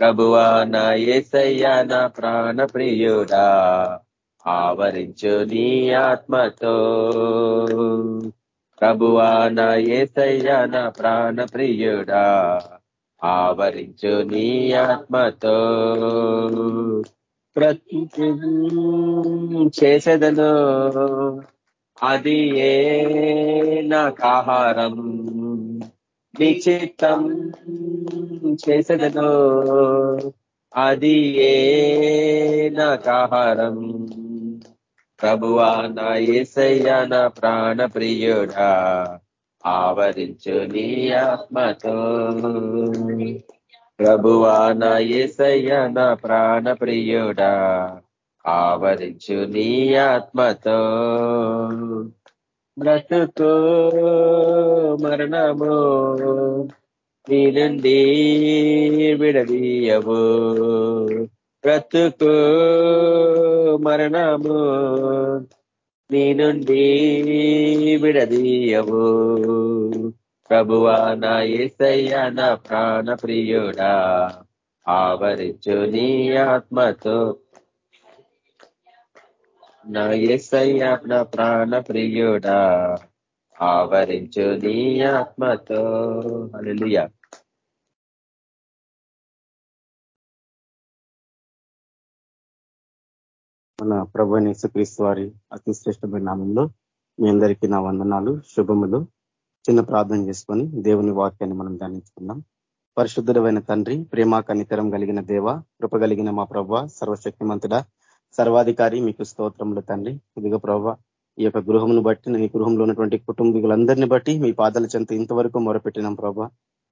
ప్రభువా నా ఏసయ్యా నా ప్రాణ ప్రియుడా ఆవరించు నీ ఆత్మతో. ప్రభువా నా ఏసయ్యా నా ప్రాణ ప్రియుడా ఆవరించు నీ ఆత్మతో. ప్రతి చేసేదను అది ఏ నాకాహారం. నిశ్చిత్తం చేసదను. అది ఏ నాకాహారం? ప్రభువా నా ఏసయ్య నా ప్రాణ ప్రియుడా ఆవరించు నీ ఆత్మతో. ప్రభువా నా ఏసయ్య నా ప్రాణ ప్రియుడా ఆవరించు నీ ఆత్మతో. బ్రతుతో మరణము నీ నుండి విడదీయవు. బ్రతుకు మరణము నీ నుండి విడదీయవు. ప్రభువా నా ఏసయ్య నా ప్రాణ ప్రియుడా ఆవరించు నీ ఆత్మతో నా ఏసయ్య నా ప్రాణ ప్రియుడా. ఆవరించు నీ ఆత్మతో. హల్లెలూయా. మన ప్రభు నేసుక్రీస్తు వారి అతి శ్రేష్టమైన నామంలో మీ అందరికీ నా వందనాలు శుభములు. చిన్న ప్రార్థన చేసుకొని దేవుని వాక్యాన్ని మనం ధ్యానించుకుందాం. పరిశుద్ధుడమైన తండ్రి ప్రేమ కనికరం కలిగిన దేవ కృప కలిగిన మా ప్రభ సర్వశక్తిమంతుడ సర్వాధికారి మీకు స్తోత్రములు తండ్రి. ఇదిగో ప్రభ ఈ యొక్క గృహమును బట్టి నేను ఈ గృహంలో ఉన్నటువంటి కుటుంబీకులందరినీ బట్టి మీ పాదాల చెంత ఇంతవరకు మొరపెట్టినాం ప్రభా.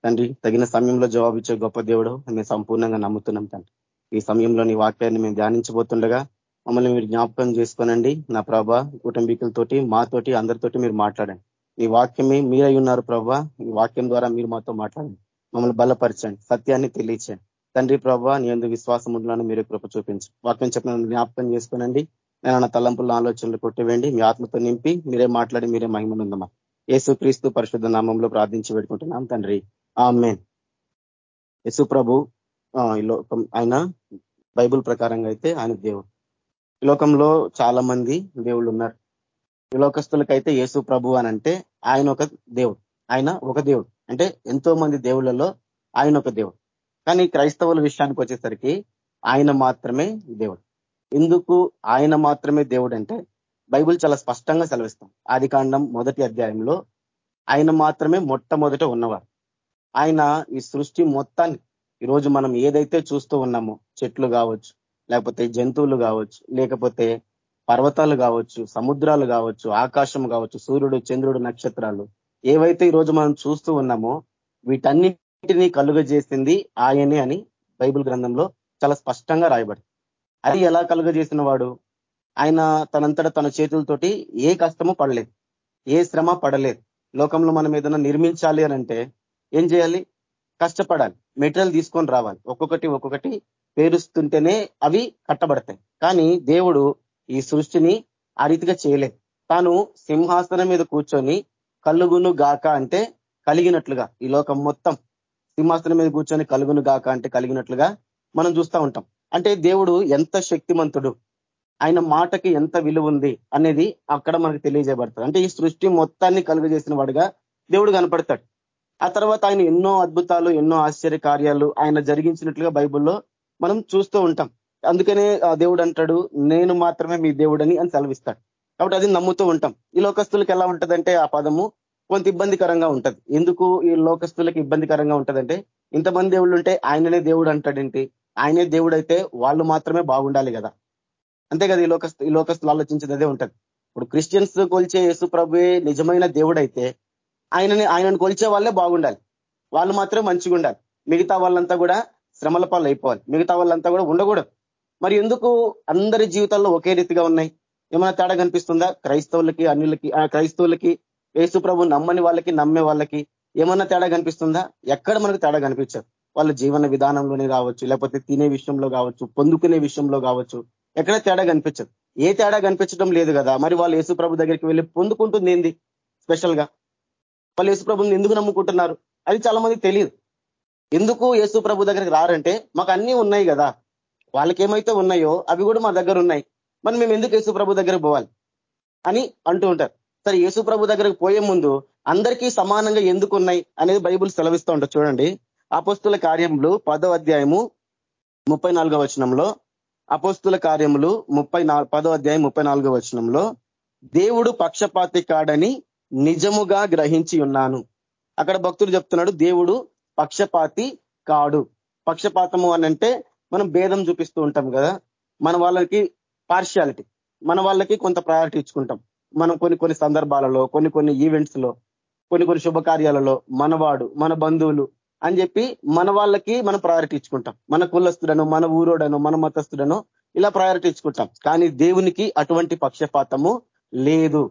తండ్రి తగిన సమయంలో జవాబిచ్చే గొప్ప దేవుడు మేము సంపూర్ణంగా నమ్ముతున్నాం తండ్రి. ఈ సమయంలో నీ వాక్యాన్ని మేము ధ్యానించబోతుండగా మమ్మల్ని మీరు జ్ఞాపకం చేసుకోనండి. నా ప్రభా కుటుంబీకులతోటి మాతోటి అందరితోటి మీరు మాట్లాడండి. మీ వాక్యమే మీరై ఉన్నారు ప్రభా. ఈ వాక్యం ద్వారా మీరు మాతో మాట్లాడండి. మమ్మల్ని బలపరచండి. సత్యాన్ని తెలియచేయండి. తండ్రి ప్రభా నీ ఎందుకు విశ్వాసం ఉండాలని మీరు కృప చూపించు. వాక్యం చెప్పిన జ్ఞాపకం చేసుకోనండి. నేను నా తలంపుల ఆలోచనలు కొట్టివేయండి. మీ ఆత్మతో నింపి మీరే మాట్లాడి మీరే మహిమనుందమ్మా యేసు క్రీస్తు పరిశుద్ధ నామంలో ప్రార్థించి పెట్టుకుంటున్నాం తండ్రి. ఆమె యేసు ప్రభు ఈ లోకం ఆయన బైబుల్ ప్రకారంగా అయితే ఆయన దేవుడు. ఈ లోకంలో చాలా మంది దేవుళ్ళు ఉన్నారు ఈ లోకస్తులకైతే యేసు ప్రభు అని అంటే ఆయన ఒక దేవుడు. ఆయన ఒక దేవుడు. అంటే ఎంతో మంది దేవుళ్ళలో ఆయన ఒక దేవుడు. కానీ క్రైస్తవుల విషయానికి వచ్చేసరికి ఆయన మాత్రమే దేవుడు. ఎందుకు ఆయన మాత్రమే దేవుడు అంటే బైబుల్ చాలా స్పష్టంగా సెలవిస్తాం ఆదికాండం మొదటి అధ్యాయంలో ఆయన మాత్రమే మొట్టమొదట ఉన్నవారు. ఆయన ఈ సృష్టి మొత్తాన్ని ఈరోజు మనం ఏదైతే చూస్తూ ఉన్నామో చెట్లు కావచ్చు లేకపోతే జంతువులు కావచ్చు లేకపోతే పర్వతాలు కావచ్చు సముద్రాలు కావచ్చు ఆకాశం కావచ్చు సూర్యుడు చంద్రుడు నక్షత్రాలు ఏవైతే ఈరోజు మనం చూస్తూ ఉన్నామో వీటన్ని వీటన్నిటినీ కలుగజేసింది ఆయనే అని బైబిల్ గ్రంథంలో చాలా స్పష్టంగా రాయబడి అది ఎలా కలుగజేసిన వాడు ఆయన తనంతట తన చేతులతోటి ఏ కష్టము పడలేదు ఏ శ్రమ పడలేదు. లోకంలో మనం ఏదైనా నిర్మించాలి అని అంటే ఏం చేయాలి? కష్టపడాలి మెటీరియల్ తీసుకొని రావాలి. ఒక్కొక్కటి ఒక్కొక్కటి పేరుస్తుంటేనే అవి కట్టబడతాయి. కానీ దేవుడు ఈ సృష్టిని ఆ రీతిగా చేయలేదు. తాను సింహాసనం మీద కూర్చొని కలుగును గాక అంటే కలిగినట్లుగా ఈ లోకం మొత్తం. సింహాసనం మీద కూర్చొని కలుగును గాక అంటే కలిగినట్లుగా మనం చూస్తూ ఉంటాం. అంటే దేవుడు ఎంత శక్తిమంతుడు ఆయన మాటకి ఎంత విలువ ఉంది అనేది అక్కడ మనకు తెలియజేయబడతాడు. అంటే ఈ సృష్టి మొత్తాన్ని కలుగజేసిన వాడుగా దేవుడు కనపడతాడు. ఆ తర్వాత ఆయన ఎన్నో అద్భుతాలు ఎన్నో ఆశ్చర్య కార్యాలు ఆయన జరిగించినట్లుగా బైబుల్లో మనం చూస్తూ ఉంటాం. అందుకనే ఆ దేవుడు అంటాడు నేను మాత్రమే మీ దేవుడని అని సెలవిస్తాడు. కాబట్టి అది నమ్ముతూ ఉంటాం. ఈ లోకస్తులకు ఎలా ఉంటదంటే ఆ పదము కొంత ఇబ్బందికరంగా ఉంటది. ఎందుకు ఈ లోకస్తులకు ఇబ్బందికరంగా ఉంటదంటే ఇంతమంది దేవుళ్ళు ఉంటే ఆయననే దేవుడు అంటాడేంటి? ఆయనే దేవుడు అయితే వాళ్ళు మాత్రమే బాగుండాలి కదా. అంతే కదా ఈ లోకస్తు ఈ లోకస్తులు ఆలోచించేది అదే ఉంటది. ఇప్పుడు క్రిస్టియన్స్ కొలిచే యేసు ప్రభువే నిజమైన దేవుడైతే ఆయనని ఆయనను కొలిచే వాళ్ళే బాగుండాలి. వాళ్ళు మాత్రమే మంచిగా ఉండాలి. మిగతా వాళ్ళంతా కూడా శ్రమల పాలు అయిపోవాలి మిగతా వాళ్ళంతా కూడా ఉండకూడదు. మరి ఎందుకు అందరి జీవితాల్లో ఒకే రీతిగా ఉన్నాయి? ఏమైనా తేడా కనిపిస్తుందా? క్రైస్తవులకి అన్యులకి క్రైస్తవులకి యేసు ప్రభు నమ్మని వాళ్ళకి నమ్మే వాళ్ళకి ఏమన్నా తేడా కనిపిస్తుందా? ఎక్కడ మనకు తేడా కనిపించదు. వాళ్ళ జీవన విధానంలోనే కావచ్చు లేకపోతే తినే విషయంలో కావచ్చు పొందుకునే విషయంలో కావచ్చు ఎక్కడ తేడా కనిపించదు. ఏ తేడా కనిపించడం లేదు కదా. మరి వాళ్ళు యేసు ప్రభు దగ్గరికి వెళ్ళి పొందుకుంటుంది ఏంది? స్పెషల్గా. వాళ్ళు యేసు ప్రభుని ఎందుకు నమ్ముకుంటున్నారు? అది చాలా మంది తెలియదు. ఎందుకు యేసు ప్రభు దగ్గరికి రారంటే మాకు అన్నీ ఉన్నాయి కదా. వాళ్ళకి ఏమైతే ఉన్నాయో అవి కూడా మా దగ్గర ఉన్నాయి. మరి మేము ఎందుకు యేసు ప్రభు పోవాలి? అని అంటూ ఉంటారు. సరే యేసు ప్రభు దగ్గరకు పోయే ముందు అందరికీ సమానంగా ఎందుకు ఉన్నాయి అనేది బైబుల్ సెలవిస్తూ ఉంటుంది చూడండి. అపోస్తుల కార్యములు పదో అధ్యాయము ముప్పై నాలుగో వచనంలో అపోస్తుల కార్యములు ముప్పై పదో అధ్యాయం ముప్పై నాలుగో వచనంలో దేవుడు పక్షపాతి కాడని నిజముగా గ్రహించి ఉన్నాను. అక్కడ భక్తుడు చెప్తున్నాడు దేవుడు పక్షపాతి కాడు. పక్షపాతము అనంటే మనం భేదం చూపిస్తూ ఉంటాం కదా మన వాళ్ళకి పార్షియాలిటీ మన వాళ్ళకి కొంత ప్రయారిటీ ఇచ్చుకుంటాం. మనం కొన్ని కొన్ని సందర్భాలలో కొన్ని కొన్ని ఈవెంట్స్లో కొన్ని కొన్ని శుభకార్యాలలో మనవాడు మన బంధువులు అని చెప్పి మన వాళ్ళకి మనం ప్రయారిటీ ఇచ్చుకుంటాం. మన కులస్తుడను మన ఊరోడను మన మతస్థుడను ఇలా ప్రయారిటీ ఇచ్చుకుంటాం. కానీ దేవునికి అటువంటి పక్షపాతము లేదు.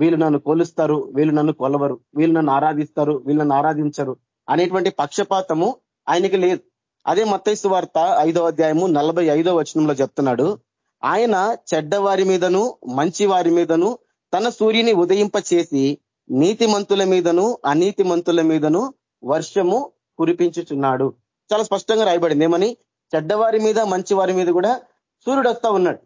వీళ్ళు నన్ను కొలుస్తారు వీళ్ళు నన్ను కొలవరు వీళ్ళు నన్ను ఆరాధిస్తారు వీళ్ళు నన్ను ఆరాధించరు అనేటువంటి పక్షపాతము ఆయనకి లేదు. అదే మత్తైసు వార్త ఐదో అధ్యాయము నలభై ఐదో వచనంలో చెప్తున్నాడు. ఆయన చెడ్డవారి మీదను మంచి వారి మీదను తన సూర్యుని ఉదయింప చేసి నీతిమంతుల మీదను అనీతిమంతుల మీదను వర్షము కురిపించుచున్నాడు. చాలా స్పష్టంగా రాయబడింది. ఏమని? చెడ్డవారి మీద మంచి వారి మీద కూడా సూర్యుడు వస్తా ఉన్నాడు.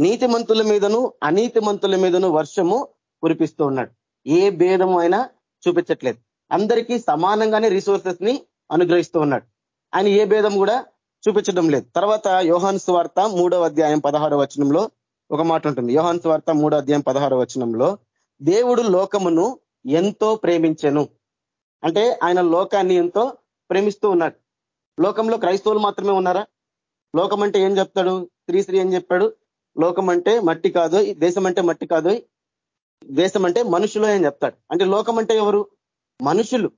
నీతిమంతుల మీదను అనీతిమంతుల మీదను వర్షము కురిపిస్తూ ఉన్నాడు. ఏ భేదము అయినా చూపించట్లేదు. అందరికీ సమానంగానే రిసోర్సెస్ని అనుగ్రహిస్తూ ఉన్నాడు. ఆయన ఏ భేదం కూడా చూపించడం లేదు. తర్వాత యోహాన్ స్వార్త మూడవ అధ్యాయం పదహారో వచనంలో ఒక మాట ఉంటుంది. యోహాన్ స్వార్త మూడో అధ్యాయం పదహారో వచనంలో దేవుడు లోకమును ఎంతో ప్రేమించెను. అంటే ఆయన లోకాన్ని ఎంతో ప్రేమిస్తూ ఉన్నాడు. లోకంలో క్రైస్తవులు మాత్రమే ఉన్నారా? లోకం అంటే ఏం చెప్తాడు? శ్రీశ్రీ ఏం చెప్పాడు. లోకం అంటే మట్టి కాదు దేశం అంటే మట్టి కాదు దేశం అంటే మనుషులు అని చెప్తాడు. అంటే లోకం అంటే ఎవరు? మనుషులు.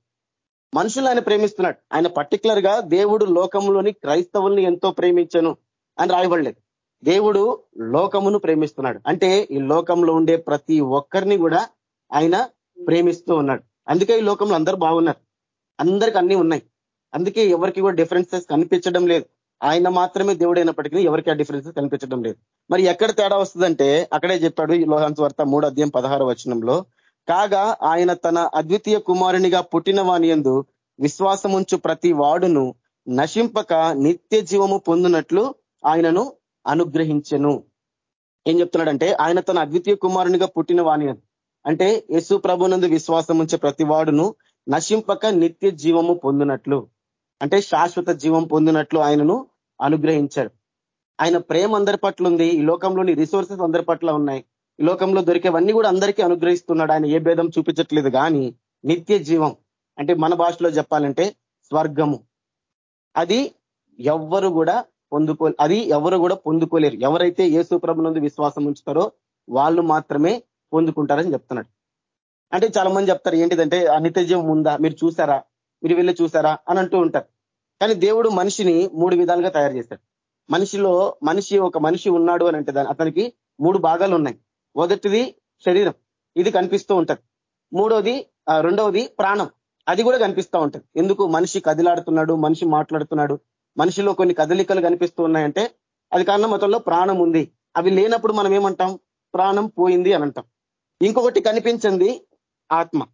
మనుషులు ఆయన ప్రేమిస్తున్నాడు. ఆయన పర్టికులర్గా దేవుడు లోకంలోని క్రైస్తవుల్ని ఎంతో ప్రేమించను అని రాయబడలేదు. దేవుడు లోకమును ప్రేమిస్తున్నాడు. అంటే ఈ లోకంలో ఉండే ప్రతి ఒక్కరిని కూడా ఆయన ప్రేమిస్తూ ఉన్నాడు. అందుకే ఈ లోకంలో అందరూ బాగున్నారు. అందరికి అన్ని ఉన్నాయి. అందుకే ఎవరికి కూడా డిఫరెన్సెస్ కనిపించడం లేదు. ఆయన మాత్రమే దేవుడైనప్పటికీ ఎవరికి ఆ డిఫరెన్సెస్ కనిపించడం లేదు. మరి ఎక్కడ తేడా వస్తుందంటే అక్కడే చెప్పాడు ఈ లోహాన్స్ వార్త మూడు అధ్యాయం పదహారు వచనంలో కాగా ఆయన తన అద్వితీయ కుమారునిగా పుట్టిన వాని ఎందు విశ్వాసముంచు ప్రతి వాడును నశింపక నిత్య జీవము పొందినట్లు ఆయనను అనుగ్రహించెను. ఏం చెప్తున్నాడంటే ఆయన తన అద్వితీయ కుమారునిగా పుట్టిన వాణి అంటే యేసు ప్రభునందు విశ్వాసం ఉంచే ప్రతి వాడును నశింపక నిత్య జీవము పొందినట్లు అంటే శాశ్వత జీవం పొందినట్లు ఆయనను అనుగ్రహించాడు ఆయన ప్రేమ అందరి పట్ల ఉంది ఈ లోకంలోని రిసోర్సెస్ అందరి పట్ల ఉన్నాయి. ఈ లోకంలో దొరికేవన్నీ కూడా అందరికీ అనుగ్రహిస్తున్నాడు. ఆయన ఏ భేదం చూపించట్లేదు కానీ నిత్య జీవం అంటే మన భాషలో చెప్పాలంటే స్వర్గము. అది ఎవ్వరు కూడా పొందుకో అది ఎవరు కూడా పొందుకోలేరు. ఎవరైతే ఏసు ప్రభునందు విశ్వాసం ఉంచుతారో వాళ్ళు మాత్రమే పొందుకుంటారని చెప్తున్నాడు. అంటే చాలా మంది చెప్తారు ఏంటిదంటే ఆ నిత్య జీవం ఉందా? మీరు చూసారా? మీరు వెళ్ళి చూసారా? అని అంటూ ఉంటారు. కానీ దేవుడు మనిషిని మూడు విధాలుగా తయారు చేశాడు మనిషిలో మనిషి ఒక మనిషి ఉన్నాడు అని అంటే అతనికి మూడు భాగాలు ఉన్నాయి. మొదటిది శరీరం. ఇది కనిపిస్తూ ఉంటది. మూడోది రెండవది ప్రాణం. అది కూడా కనిపిస్తూ ఉంటది. ఎందుకు? మనిషి కదిలాడుతున్నాడు మనిషి మాట్లాడుతున్నాడు. మనిషిలో కొన్ని కదలికలు కనిపిస్తూ ఉన్నాయంటే అది కారణం మొత్తంలో ప్రాణం ఉంది. అవి లేనప్పుడు మనం ఏమంటాం? ప్రాణం పోయింది అని అంటాం. ఇంకొకటి కనిపించింది ఆత్మ.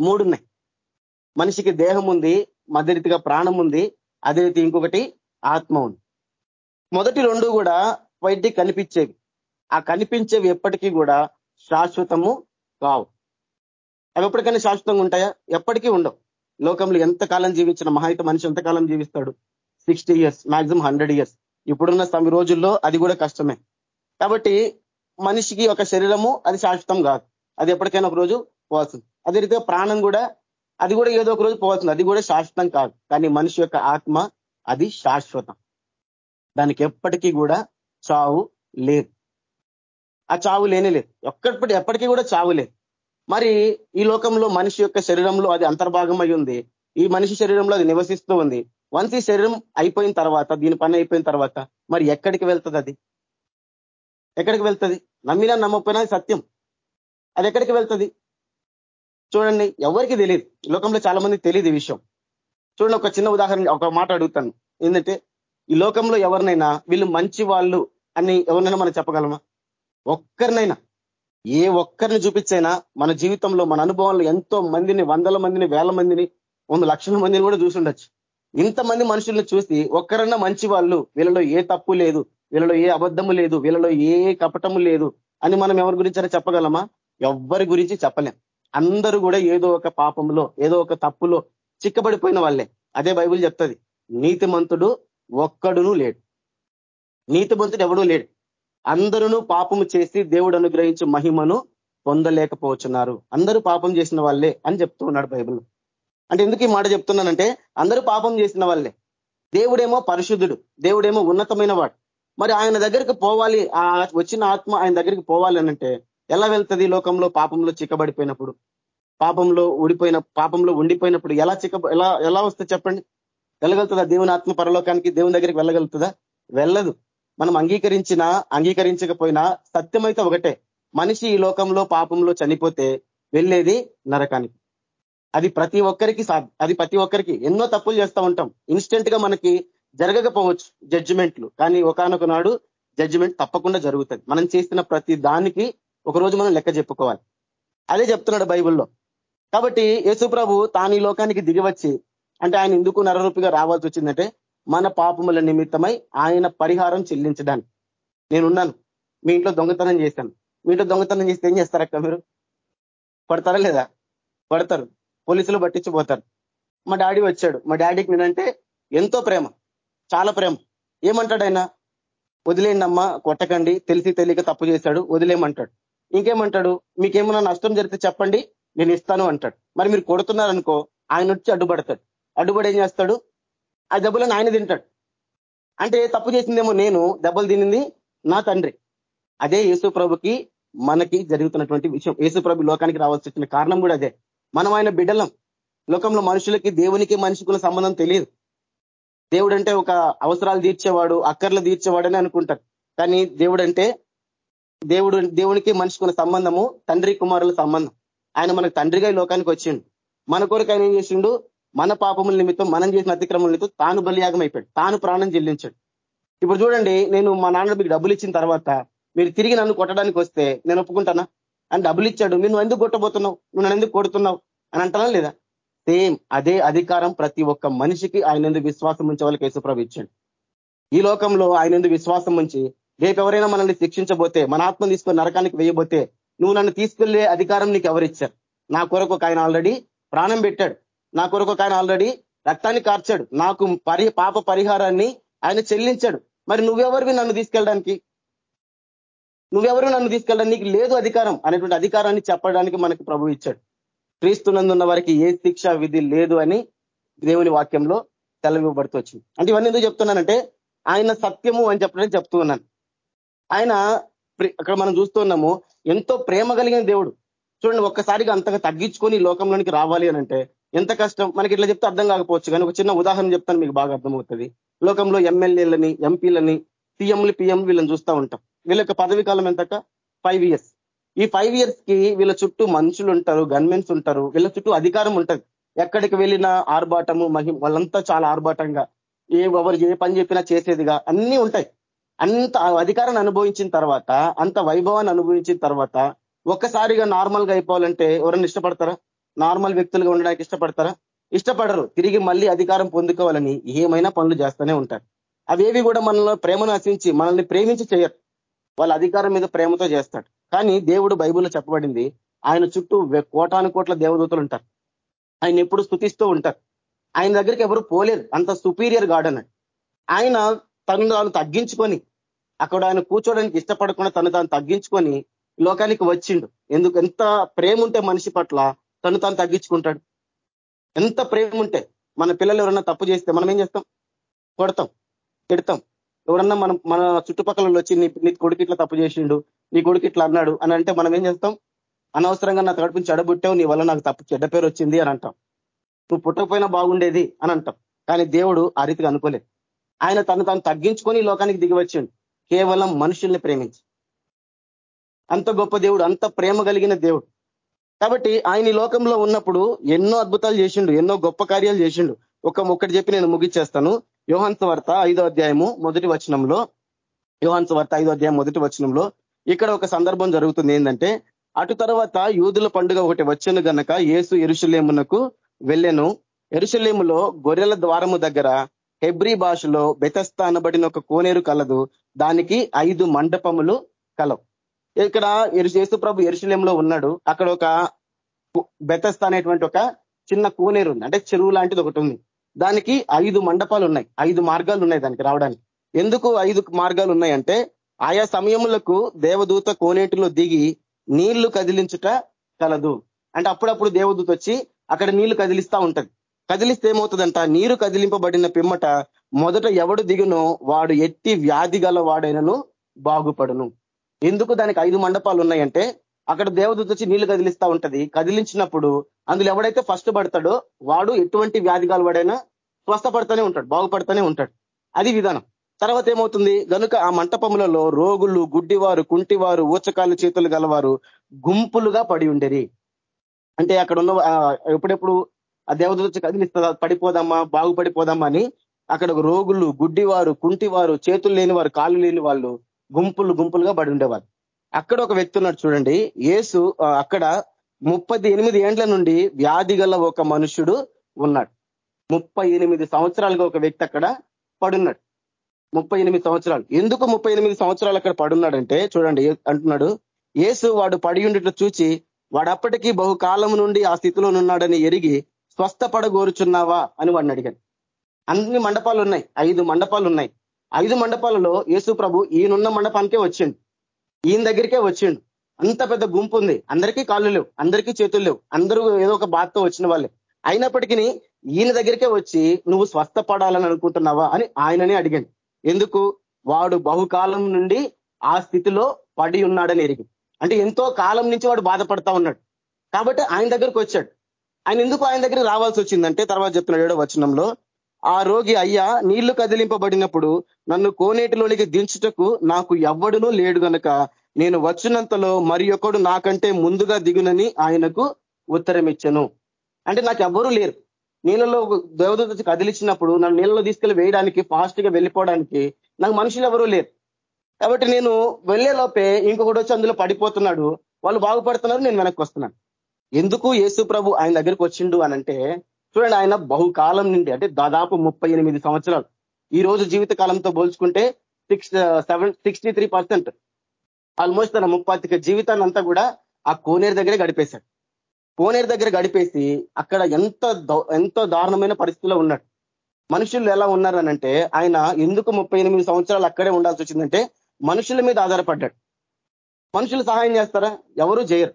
మూడున్నాయి. మనిషికి దేహం ఉంది మధ్యరీతిగా ప్రాణం ఉంది అదే రీతి ఇంకొకటి ఆత్మ ఉంది. మొదటి రెండు కూడా వైద్య కనిపించేవి. ఆ కనిపించేవి ఎప్పటికీ కూడా శాశ్వతము కావు. అవి ఎప్పటికైనా శాశ్వతంగా ఉంటాయా? ఎప్పటికీ ఉండవు. లోకంలో ఎంతకాలం జీవించిన మహాయుత మనిషి ఎంతకాలం జీవిస్తాడు? Sixty years maximum hundred years. ఇప్పుడున్న సమి రోజుల్లో అది కూడా కష్టమే. కాబట్టి మనిషికి ఒక శరీరము అది శాశ్వతం కాదు. అది ఎప్పటికైనా ఒక రోజు పోవాల్సింది. అదే రీతిగా ప్రాణం కూడా అది కూడా ఏదో ఒక రోజు పోవాల్సింది. అది కూడా శాశ్వతం కాదు. కానీ మనిషి యొక్క ఆత్మ అది శాశ్వతం. దానికి ఎప్పటికీ కూడా చావు లేదు. ఆ చావు లేనేలేదు లేదు. ఎప్పటికీ కూడా చావు లేదు. మరి ఈ లోకంలో మనిషి యొక్క శరీరంలో అది అంతర్భాగం అయి ఉంది ఈ మనిషి శరీరంలో అది నివసిస్తూ ఉంది. వన్స్ ఈ శరీరం అయిపోయిన తర్వాత దీని పని అయిపోయిన తర్వాత మరి ఎక్కడికి వెళ్తుంది అది? ఎక్కడికి వెళ్తుంది? నమ్మినా నమ్మకపోయినా సత్యం. అది ఎక్కడికి వెళ్తుంది? చూడండి ఎవరికి తెలియదు లోకంలో చాలా మందికి తెలియదు ఈ విషయం. చూడండి ఒక చిన్న ఉదాహరణ ఒక మాట అడుగుతాను. ఏంటంటే ఈ లోకంలో ఎవరినైనా వీళ్ళు మంచి వాళ్ళు అని ఎవరినైనా మనం చెప్పగలమా? ఒక్కరినైనా ఏ ఒక్కరిని చూపించైనా మన జీవితంలో మన అనుభవంలో ఎంతో మందిని వందల మందిని వేల మందిని వంద లక్షల మందిని కూడా చూసి ఉండొచ్చు ఇంతమంది మనుషుల్ని చూసి ఒక్కరన్నా మంచి వాళ్ళు వీళ్ళలో ఏ తప్పు లేదు వీళ్ళలో ఏ అబద్ధము లేదు వీళ్ళలో ఏ కపటము లేదు అని మనం ఎవరి గురించి చెప్పగలమా? ఎవ్వరి గురించి చెప్పలేం. అందరూ కూడా ఏదో ఒక పాపంలో ఏదో ఒక తప్పులో చిక్కబడిపోయిన వాళ్ళే. అదే బైబుల్ చెప్తుంది నీతిమంతుడు ఒక్కడును లేడు. నీతిమంతుడు ఎవడూ లేడు. అందరూ పాపము చేసి దేవుడు అనుగ్రహించి మహిమను పొందలేకపోతున్నారు అందరూ పాపం చేసిన వాళ్ళే అని చెప్తూ ఉన్నాడు బైబుల్. అంటే ఎందుకు ఈ మాట చెప్తున్నానంటే అందరూ పాపం చేసిన వాళ్ళే. దేవుడేమో పరిశుద్ధుడు దేవుడేమో ఉన్నతమైన వాడు. మరి ఆయన దగ్గరికి పోవాలి ఆ వచ్చిన ఆత్మ ఆయన దగ్గరికి పోవాలి అనంటే ఎలా వెళ్తుంది లోకంలో పాపంలో చిక్కబడిపోయినప్పుడు? పాపంలో ఊడిపోయిన పాపంలో ఉండిపోయినప్పుడు ఎలా చిక్క ఎలా ఎలా వస్తే చెప్పండి? వెళ్ళగలుగుతుందా దేవుని ఆత్మ పరలోకానికి దేవుని దగ్గరికి వెళ్ళగలుగుతుందా? వెళ్ళదు. మనం అంగీకరించినా అంగీకరించకపోయినా సత్యమైతే ఒకటే. మనిషి ఈ లోకంలో పాపంలో చనిపోతే వెళ్ళేది నరకానికి. అది ప్రతి ఒక్కరికి అది ప్రతి ఒక్కరికి. ఎన్నో తప్పులు చేస్తూ ఉంటాం. ఇన్స్టెంట్గా మనకి జరగకపోవచ్చు జడ్జిమెంట్లు. కానీ ఒకనొక నాడు జడ్జిమెంట్ తప్పకుండా జరుగుతుంది. మనం చేసిన ప్రతి దానికి ఒకరోజు మనం లెక్క చెప్పుకోవాలి. అదే చెప్తున్నాడు బైబుల్లో. కాబట్టి యేసు ప్రభు తాను ఈ లోకానికి దిగివచ్చి అంటే ఆయన ఎందుకు నరరూపిగా రావాల్సి వచ్చిందంటే మన పాపముల నిమిత్తమై ఆయన పరిహారం చెల్లించడానికి నేనున్నాను. మీ ఇంట్లో దొంగతనం చేశాను. మీ ఇంట్లో దొంగతనం చేస్తే ఏం చేస్తారక్క మీరు? పడతారా లేదా? పడతారు. పోలీసులు పట్టించిపోతారు మా డాడీ వచ్చాడు. మా డాడీకి నేనంటే ఎంతో ప్రేమ. చాలా ప్రేమ. ఏమంటాడు ఆయన? వదిలేయండి కొట్టకండి. తెలిసి తెలియక తప్పు చేశాడు. వదిలేయమంటాడు. ఇంకేమంటాడు? మీకేమన్నా నష్టం జరిగితే చెప్పండి. నేను ఇస్తాను అంటాడు. మరి మీరు కొడుతున్నారనుకో ఆయన వచ్చి అడ్డుపడతాడు. అడ్డుపడి ఏం చేస్తాడు? ఆ దెబ్బలను ఆయన తింటాడు. అంటే తప్పు చేసిందేమో నేను దెబ్బలు తినింది నా తండ్రి. అదే యేసు ప్రభుకి మనకి జరుగుతున్నటువంటి విషయం. యేసు ప్రభు లోకానికి రావాల్సి వచ్చిన కారణం కూడా అదే. మనం ఆయన బిడ్డలం. లోకంలో మనుషులకి దేవునికి మనిషికుల సంబంధం తెలియదు. దేవుడు అంటే ఒక అవసరాలు తీర్చేవాడు అక్కర్లు తీర్చేవాడని అనుకుంటారు. కానీ దేవుడు అంటే దేవుడు దేవునికి మనిషికున్న సంబంధము తండ్రి కుమారుల సంబంధం. ఆయన మనకు తండ్రిగా ఈ లోకానికి వచ్చిండు. మన కొరకు ఆయన ఏం చేసిండు? మన పాపముల నిమిత్తం మనం చేసిన అతిక్రమం నిమిత్తం తాను బలియాగం అయిపోయాడు తాను ప్రాణం చెల్లించాడు. ఇప్పుడు చూడండి నేను మా నాన్న మీకు డబ్బులు ఇచ్చిన తర్వాత మీరు తిరిగి నన్ను కొట్టడానికి వస్తే నేను ఒప్పుకుంటానా? అని డబ్బులు ఇచ్చాడు. నువ్వు ఎందుకు కొట్టబోతున్నావు? నువ్వు నన్ను ఎందుకు కొడుతున్నావు? అని అంటారా లేదా? సేమ్ అదే అధికారం ప్రతి ఒక్క మనిషికి ఆయన ఎందుకు విశ్వాసం ఉంచే వాళ్ళకి యేసుప్రభు ఇచ్చాడు. ఈ లోకంలో ఆయన ఎందుకు విశ్వాసం ఉంచి రేపు ఎవరైనా మనల్ని శిక్షించబోతే మన ఆత్మ తీసుకొని నరకానికి వేయబోతే నువ్వు నన్ను తీసుకెళ్ళే అధికారం నీకు ఎవరిచ్చారు? నా కొరకు ఒక ఆయన ఆల్రెడీ ప్రాణం పెట్టాడు. నా కొరకు ఒక ఆయన ఆల్రెడీ రక్తాన్ని కార్చాడు. నాకు పరి పాప పరిహారాన్ని ఆయన చెల్లించాడు. మరి నువ్వెవరివి నన్ను తీసుకెళ్ళడానికి? నువ్వెవరు నన్ను తీసుకెళ్ళడానికి? నీకు లేదు అధికారం అనేటువంటి అధికారాన్ని చెప్పడానికి మనకు ప్రభు ఇచ్చాడు. క్రీస్తునందున్న వారికి ఏ శిక్ష విధి లేదు అని దేవుని వాక్యంలో తెలవివ్వబడుతూ వచ్చింది. అంటే ఇవన్నీ ఎందుకు చెప్తున్నానంటే ఆయన సత్యము అని చెప్పడానికి చెప్తూ ఉన్నాను. ఆయన అక్కడ మనం చూస్తున్నాము ఎంతో ప్రేమ కలిగిన దేవుడు. చూడండి ఒక్కసారిగా అంతగా తగ్గించుకొని లోకంలోనికి రావాలి అనంటే ఎంత కష్టం? మనకి ఇట్లా చెప్తే అర్థం కాకపోవచ్చు కానీ ఒక చిన్న ఉదాహరణ చెప్తాను మీకు బాగా అర్థమవుతుంది. లోకంలో ఎమ్మెల్యేలని ఎంపీలని సీఎంలు పిఎం వీళ్ళని చూస్తూ ఉంటాం. వీళ్ళ యొక్క పదవి కాలం ఎంతక ఫైవ్ ఇయర్స్ ఈ ఫైవ్ ఇయర్స్కి వీళ్ళ చుట్టూ మనుషులు ఉంటారు గన్మెన్స్ ఉంటారు వీళ్ళ చుట్టూ అధికారం ఉంటది. ఎక్కడికి వెళ్ళినా ఆర్భాటము మహిమ వాళ్ళంతా చాలా ఆర్భాటంగా. ఏ ఎవరు ఏ పని చెప్పినా చేసేదిగా అన్నీ ఉంటాయి. అంత అధికారాన్ని అనుభవించిన తర్వాత అంత వైభవాన్ని అనుభవించిన తర్వాత ఒక్కసారిగా నార్మల్గా అయిపోవాలంటే ఎవరైనా ఇష్టపడతారా? నార్మల్ వ్యక్తులుగా ఉండడానికి ఇష్టపడతారా? ఇష్టపడరు. తిరిగి మళ్ళీ అధికారం పొందుకోవాలని ఏమైనా పనులు చేస్తూనే ఉంటారు. అవేవి కూడా మనలో ప్రేమను ఆశించి మనల్ని ప్రేమించి చేయరు. వాళ్ళ అధికారం మీద ప్రేమతో చేస్తాడు కానీ దేవుడు బైబుల్లో చెప్పబడింది ఆయన చుట్టూ కోటాను కోట్ల దేవదూతలు ఉంటారు. ఆయన ఎప్పుడు స్థుతిస్తూ ఉంటారు. ఆయన దగ్గరికి ఎవరు పోలేరు. అంత సుపీరియర్ గాడ్ అన్నాడు. ఆయన తను తాను తగ్గించుకొని అక్కడ ఆయన కూర్చోడానికి ఇష్టపడకుండా తను తాను తగ్గించుకొని లోకానికి వచ్చిండు. ఎందుకు? ఎంత ప్రేమ ఉంటే మనిషి పట్ల తను తాను తగ్గించుకుంటాడు. ఎంత ప్రేమ ఉంటే మన పిల్లలు ఎవరన్నా తప్పు చేస్తే మనం ఏం చేస్తాం? కొడతాం తిడతాం. ఎవరన్నా మనం మన చుట్టుపక్కల వచ్చి నీ నీ కొడుకు ఇట్లా తప్పు చేసిండు నీ కొడుకు ఇట్లా అన్నాడు అని అంటే మనం ఏం చేస్తాం? అనవసరంగా నా తడుపుని చెడబుట్టావు నీ వల్ల నాకు తప్పు చెడ్డ పేరు వచ్చింది అని అంటాం. నువ్వు పుట్టకపోయినా బాగుండేది అని అంటాం. కానీ దేవుడు ఆ రీతిగా అనుకోలేదు. ఆయన తను తాను తగ్గించుకొని లోకానికి దిగివచ్చిండు కేవలం మనుషుల్ని ప్రేమించి. అంత గొప్ప దేవుడు అంత ప్రేమ కలిగిన దేవుడు. కాబట్టి ఆయన ఈ లోకంలో ఉన్నప్పుడు ఎన్నో అద్భుతాలు చేసిండు ఎన్నో గొప్ప కార్యాలు చేసిండు. ఒక ఒక్కటి చెప్పి నేను ముగిచ్చేస్తాను యోహాన్స్ వార్త ఐదో అధ్యాయము మొదటి వచనంలో యోహాన్స్ వార్త ఐదో అధ్యాయం మొదటి వచనంలో ఇక్కడ ఒక సందర్భం జరుగుతుంది ఏంటంటే అటు తర్వాత యూదుల పండుగ ఒకటి వచ్చను గనక ఏసు ఎరుషులేమునకు వెళ్ళాను. ఎరుషలేములో గొర్రెల ద్వారము దగ్గర హెబ్రి భాషలో బెతస్థానబడిన ఒక కోనేరు కలదు. దానికి ఐదు మండపములు కలవు. ఇక్కడ యేసు ప్రభు ఎరుశలేంలో ఉన్నాడు. అక్కడ ఒక బెతస్తా అనేటువంటి ఒక చిన్న కూనేరు ఉంది. అంటే చెరువు లాంటిది ఒకటి ఉంది. దానికి ఐదు మండపాలు ఉన్నాయి. ఐదు మార్గాలు ఉన్నాయి దానికి రావడానికి. ఎందుకు ఐదు మార్గాలు ఉన్నాయంటే ఆయా సమయములకు దేవదూత కోనేటిలో దిగి నీళ్ళు కదిలించుట కలదు. అంటే అప్పుడప్పుడు దేవదూత వచ్చి అక్కడ నీళ్ళు కదిలిస్తా ఉంటది. కదిలిస్తే ఏమవుతుందంట? నీరు కదిలింపబడిన పిమ్మట మొదట ఎవడు దిగునో వాడు ఎట్టి వ్యాధి గల వాడైనను బాగుపడును. ఎందుకు దానికి ఐదు మండపాలు ఉన్నాయంటే అక్కడ దేవదూత వచ్చి నీళ్ళు కదిలిస్తా ఉంటది. కదిలించినప్పుడు అందులో ఎవడైతే ఫస్ట్ పడతాడో వాడు ఎటువంటి వ్యాధి వాడైనా స్వస్థపడతానే ఉంటాడు బాగుపడతానే ఉంటాడు. అది విధానం. తర్వాత ఏమవుతుంది? కనుక ఆ మంటపములలో రోగులు గుడ్డివారు కుంటివారు ఊచకాలు చేతులు గలవారు గుంపులుగా పడి ఉండేది. అంటే అక్కడ ఉన్న ఎప్పుడెప్పుడు ఆ దేవదూత వచ్చి కదిలిస్తుందా పడిపోదామా బాగుపడిపోదామా అని అక్కడ రోగులు గుడ్డివారు కుంటివారు చేతులు లేని వారు కాళ్ళు లేని వాళ్ళు గుంపులు గుంపులుగా పడి ఉండేవారు. అక్కడ ఒక వ్యక్తి ఉన్నాడు చూడండి. ఏసు అక్కడ ముప్పది ఎనిమిది ఏండ్ల నుండి వ్యాధి ఒక మనుషుడు ఉన్నాడు. ముప్పై ఎనిమిది సంవత్సరాలుగా ఒక వ్యక్తి అక్కడ పడున్నాడు. ముప్పై ఎనిమిది సంవత్సరాలు. ఎందుకు ముప్పై ఎనిమిది సంవత్సరాలు అక్కడ పడున్నాడంటే చూడండి అంటున్నాడు ఏసు వాడు పడి ఉండేట్లు చూచి వాడు అప్పటికీ బహుకాలం నుండి ఆ స్థితిలో ఉన్నాడని ఎరిగి స్వస్థపడగోరుచున్నావా అని వాడిని అడిగాను అన్ని మండపాలు ఉన్నాయి. ఐదు మండపాలు ఉన్నాయి. ఐదు మండపాలలో యేసు ప్రభు ఈయనున్న మండపానికే వచ్చిండు. ఈయన దగ్గరికే వచ్చిండు. అంత పెద్ద గుంపు ఉంది. అందరికీ కాళ్ళు లేవు. అందరికీ చేతులు లేవు. అందరూ ఏదో ఒక బాధతో వచ్చిన వాళ్ళే. అయినప్పటికీ ఈయన దగ్గరికే వచ్చి నువ్వు స్వస్థపడాలని అనుకుంటున్నావా అని ఆయననే అడిగాడు. ఎందుకు? వాడు బహుకాలం నుండి ఆ స్థితిలో పడి ఉన్నాడని ఎరిగి. అంటే ఎంతో కాలం నుంచి వాడు బాధపడతా ఉన్నాడు. కాబట్టి ఆయన దగ్గరికి వచ్చాడు. ఆయన ఎందుకు ఆయన దగ్గర రావాల్సి వచ్చిందంటే తర్వాత చెప్తున్నాడు ఏడో వచనంలో ఆ రోగి అయ్యా నీళ్ళు కదిలింపబడినప్పుడు నన్ను కోనేటిలోనికి దించుటకు నాకు ఎవ్వడునూ లేడు గనక నేను వచ్చినంతలో మరి ఒకడు నాకంటే ముందుగా దిగునని ఆయనకు ఉత్తరం ఇచ్చను అంటే నాకు ఎవ్వరూ లేరు. నీళ్ళలో దేవదూత కదిలిచ్చినప్పుడు నన్ను నీళ్ళలో తీసుకెళ్ళి వేయడానికి ఫాస్ట్గా వెళ్ళిపోవడానికి నాకు మనుషులు ఎవరూ లేరు. కాబట్టి నేను వెళ్ళేలోపే ఇంకొకటి వచ్చి అందులో పడిపోతున్నాడు. వాళ్ళు బాగుపడుతున్నారు నేను వెనక్కి వస్తున్నాను. ఎందుకు యేసు ప్రభు ఆయన దగ్గరికి వచ్చిండు అనంటే చూడండి ఆయన బహుకాలం నుండి అంటే దాదాపు ముప్పై ఎనిమిది సంవత్సరాలు. ఈ రోజు జీవిత కాలంతో పోల్చుకుంటే six seven sixty three percent. Almost తన ముప్పాతిక జీవితాన్ని అంతా కూడా ఆ కోనేరు దగ్గరే గడిపేశాడు. కోనేరు దగ్గర గడిపేసి అక్కడ ఎంత ఎంతో దారుణమైన పరిస్థితిలో ఉన్నాడు. మనుషులు ఎలా ఉన్నారనంటే ఆయన ఎందుకు ముప్పై ఎనిమిది సంవత్సరాలు అక్కడే ఉండాల్సి వచ్చిందంటే మనుషుల మీద ఆధారపడ్డాడు. మనుషులు సహాయం చేస్తారా? ఎవరు చేయరు.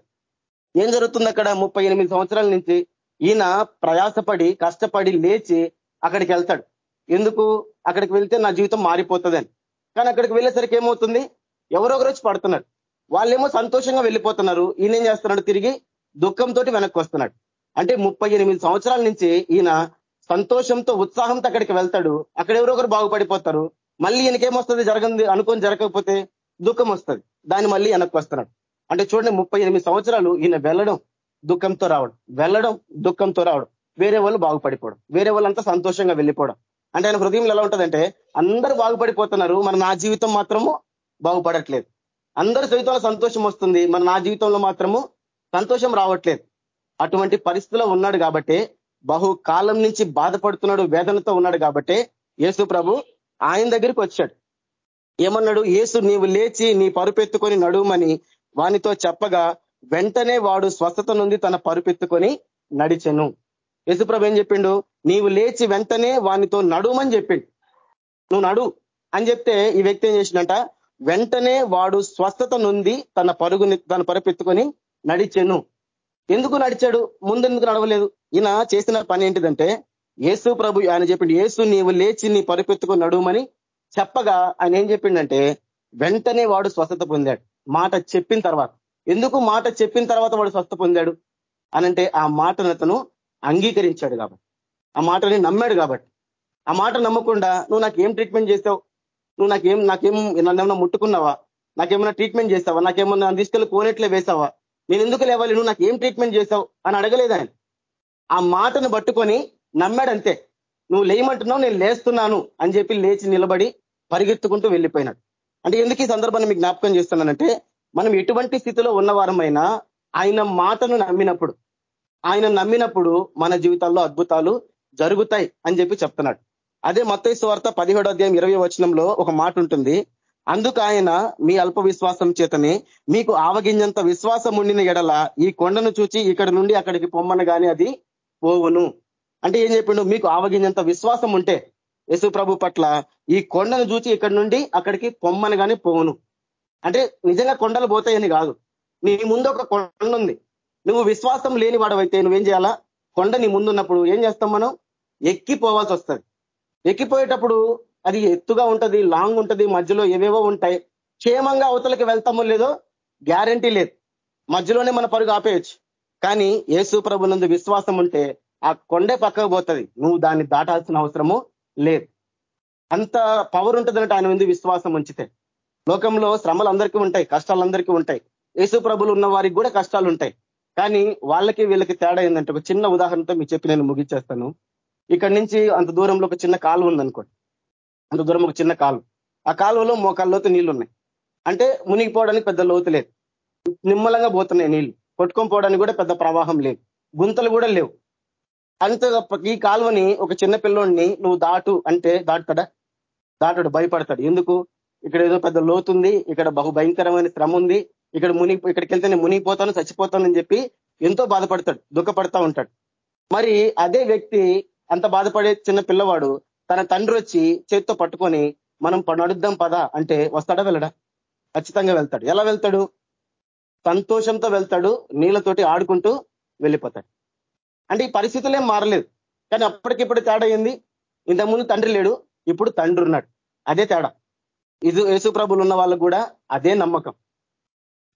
ఏం జరుగుతుంది అక్కడ ముప్పై ఎనిమిది సంవత్సరాల నుంచి? ఈయన ప్రయాసపడి కష్టపడి లేచి అక్కడికి వెళ్తాడు. ఎందుకు? అక్కడికి వెళ్తే నా జీవితం మారిపోతుందని. కానీ అక్కడికి వెళ్ళేసరికి ఏమవుతుంది? ఎవరొకరు వచ్చి పడుతున్నారు. వాళ్ళేమో సంతోషంగా వెళ్ళిపోతున్నారు. ఈయన ఏం చేస్తున్నాడు? తిరిగి దుఃఖంతో వెనక్కి వస్తున్నాడు. అంటే ముప్పై ఎనిమిది సంవత్సరాల నుంచి ఈయన సంతోషంతో ఉత్సాహంతో అక్కడికి వెళ్తాడు. అక్కడ ఎవరో ఒకరు బాగుపడిపోతారు. మళ్ళీ ఈయనకేమొస్తుంది జరగంది అనుకొని జరగకపోతే దుఃఖం వస్తుంది. దాన్ని మళ్ళీ వెనక్కి వస్తున్నాడు. అంటే చూడండి ముప్పై ఎనిమిది సంవత్సరాలు ఈయన వెళ్ళడం దుఃఖంతో రావడం వెళ్ళడం దుఃఖంతో రావడం వేరే వాళ్ళు బాగుపడిపోవడం వేరే వాళ్ళంతా సంతోషంగా వెళ్ళిపోవడం. అంటే ఆయన హృదయంలో ఎలా ఉంటుందంటే అందరూ బాగుపడిపోతున్నారు మన నా జీవితం మాత్రము బాగుపడట్లేదు. అందరి జీవితంలో సంతోషం వస్తుంది మన నా జీవితంలో మాత్రము సంతోషం రావట్లేదు. అటువంటి పరిస్థితిలో ఉన్నాడు కాబట్టి బహు కాలం నుంచి బాధపడుతున్నాడు వేదనతో ఉన్నాడు కాబట్టి యేసు ప్రభు ఆయన దగ్గరికి వచ్చాడు. ఏమన్నాడు? యేసు నీవు లేచి నీ పరుపెత్తుకొని నడుమని వానితో చెప్పగా వెంటనే వాడు స్వస్థత నుండి తన పరుపెత్తుకొని నడిచెను. యేసుప్రభు ఏం చెప్పిండు? నీవు లేచి వెంటనే వానితో నడుమని చెప్పిండు. నువ్వు నడు అని చెప్తే ఈ వ్యక్తి ఏం చేసిండట? వెంటనే వాడు స్వస్థత నుండి తన పరుగుని తన పరుపెత్తుకొని నడిచెను. ఎందుకు నడిచాడు? ముందు ఎందుకు నడవలేదు? ఈయన చేసిన పని ఏంటిదంటే యేసు ప్రభు ఆయన చెప్పిండు ఏసు నీవు లేచి నీ పరుపెత్తుకొని నడుమని చెప్పగా. ఆయన ఏం చెప్పిండంటే వెంటనే వాడు స్వస్థత పొందాడు. మాట చెప్పిన తర్వాత ఎందుకు మాట చెప్పిన తర్వాత వాడు స్వస్థ పొందాడు? అనంటే ఆ మాటను అతను అంగీకరించాడు కాబట్టి. ఆ మాటని నమ్మాడు కాబట్టి. ఆ మాట నమ్మకుండా నువ్వు నాకు ఏం ట్రీట్మెంట్ చేస్తావు? నువ్వు నాకేం నాకేం నన్నేమన్నా ముట్టుకున్నావా? నాకేమన్నా ట్రీట్మెంట్ చేస్తావా? నాకేమన్నా తీసుకెళ్ళి కోనేట్లే వేసావా? నేను ఎందుకు లేవాలి? నువ్వు నాకు ఏం ట్రీట్మెంట్ చేస్తావు? అని అడగలేదు ఆయన. ఆ మాటను పట్టుకొని నమ్మాడంతే నువ్వు లేయమంటున్నావు నేను లేస్తున్నాను అని చెప్పి లేచి నిలబడి పరిగెత్తుకుంటూ వెళ్ళిపోయినాడు. అంటే ఎందుకు ఈ సందర్భాన్ని మీకు జ్ఞాపకం చేస్తున్నానంటే మనం ఎటువంటి స్థితిలో ఉన్నవారమైనా ఆయన మాటను నమ్మినప్పుడు ఆయన నమ్మినప్పుడు మన జీవితాల్లో అద్భుతాలు జరుగుతాయి అని చెప్పి చెప్తున్నాడు. అదే మత్తైసు వార్త పదిహేడో అధ్యాయం ఇరవై వచనంలో ఒక మాట ఉంటుంది. అందుకు ఆయన మీ అల్ప విశ్వాసం చేతనే మీకు ఆవగింజంత విశ్వాసం ఉండిన ఎడల ఈ కొండను చూచి ఇక్కడ నుండి అక్కడికి పొమ్మన కానీ అది పోవును. అంటే ఏం చెప్పిండు? మీకు ఆవగింజంత విశ్వాసం ఉంటే యశు ప్రభు పట్ల ఈ కొండను చూచి ఇక్కడ నుండి అక్కడికి పొమ్మని కానీ పోవును. అంటే నిజంగా కొండలు పోతాయని కాదు. నీ ముందు ఒక కొండ ఉంది. నువ్వు విశ్వాసం లేని వాడవైతే నువ్వేం చేయాలా? కొండ నీ ముందున్నప్పుడు ఏం చేస్తాం మనం? ఎక్కిపోవాల్సి వస్తుంది. ఎక్కిపోయేటప్పుడు అది ఎత్తుగా ఉంటది లాంగ్ ఉంటది మధ్యలో ఏవేవో ఉంటాయి. క్షేమంగా అవతలకి వెళ్తామో లేదో గ్యారంటీ లేదు. మధ్యలోనే మన పరుగు ఆపేయచ్చు. కానీ ఏసు నందు విశ్వాసం ఉంటే ఆ కొండే పక్కకు పోతుంది. నువ్వు దాన్ని దాటాల్సిన అవసరము లేదు. అంత పవర్ ఉంటుందంటే ఆయన ముందు విశ్వాసం ఉంచితే. లోకంలో శ్రమలు అందరికీ ఉంటాయి కష్టాలు అందరికీ ఉంటాయి. యేసు ప్రభులు ఉన్న వారికి కూడా కష్టాలు ఉంటాయి కానీ వాళ్ళకి వీళ్ళకి తేడా ఏంటంటే ఒక చిన్న ఉదాహరణతో మీకు చెప్పి నేను ముగించేస్తాను. ఇక్కడి నుంచి అంత దూరంలో ఒక చిన్న కాలువ ఉందనుకోండి. అంత దూరం ఒక చిన్న కాలువ. ఆ కాలువలో మోకాళ్ళలోతు నీళ్ళు ఉన్నాయి అంటే మునిగిపోవడానికి పెద్ద లోతు లేదు. నిమ్మలంగా పోతున్నాయి నీళ్ళు కొట్టుకొని పోవడానికి కూడా పెద్ద ప్రవాహం లేదు. గుంతలు కూడా లేవు. అంత ఈ కాలువని ఒక చిన్న పిల్లోడిని నువ్వు దాటు అంటే దాటుతాడా? దాటుడు భయపడతాడు. ఎందుకు? ఇక్కడ ఏదో పెద్ద లోతుంది ఇక్కడ బహు భయంకరమైన శ్రమ ఉంది. ఇక్కడ ముని ఇక్కడికి వెళ్తే నేను మునిగిపోతాను చచ్చిపోతానని చెప్పి ఎంతో బాధపడతాడు దుఃఖపడతా ఉంటాడు. మరి అదే వ్యక్తి అంత బాధపడే చిన్న పిల్లవాడు తన తండ్రి వచ్చి చేత్తో పట్టుకొని మనం నడుద్దాం పదా అంటే వస్తాడా వెళ్ళడా? ఖచ్చితంగా వెళ్తాడు. ఎలా వెళ్తాడు? సంతోషంతో వెళ్తాడు నీళ్ళతోటి ఆడుకుంటూ వెళ్ళిపోతాడు. అంటే ఈ పరిస్థితులు ఏం మారలేదు. కానీ అప్పటికిప్పుడు తేడా ఏంది? ఇంతకుముందు తండ్రి లేడు ఇప్పుడు తండ్రి ఉన్నాడు. అదే తేడా. ఇది యేసు ప్రభులు ఉన్న వాళ్ళకు కూడా అదే నమ్మకం.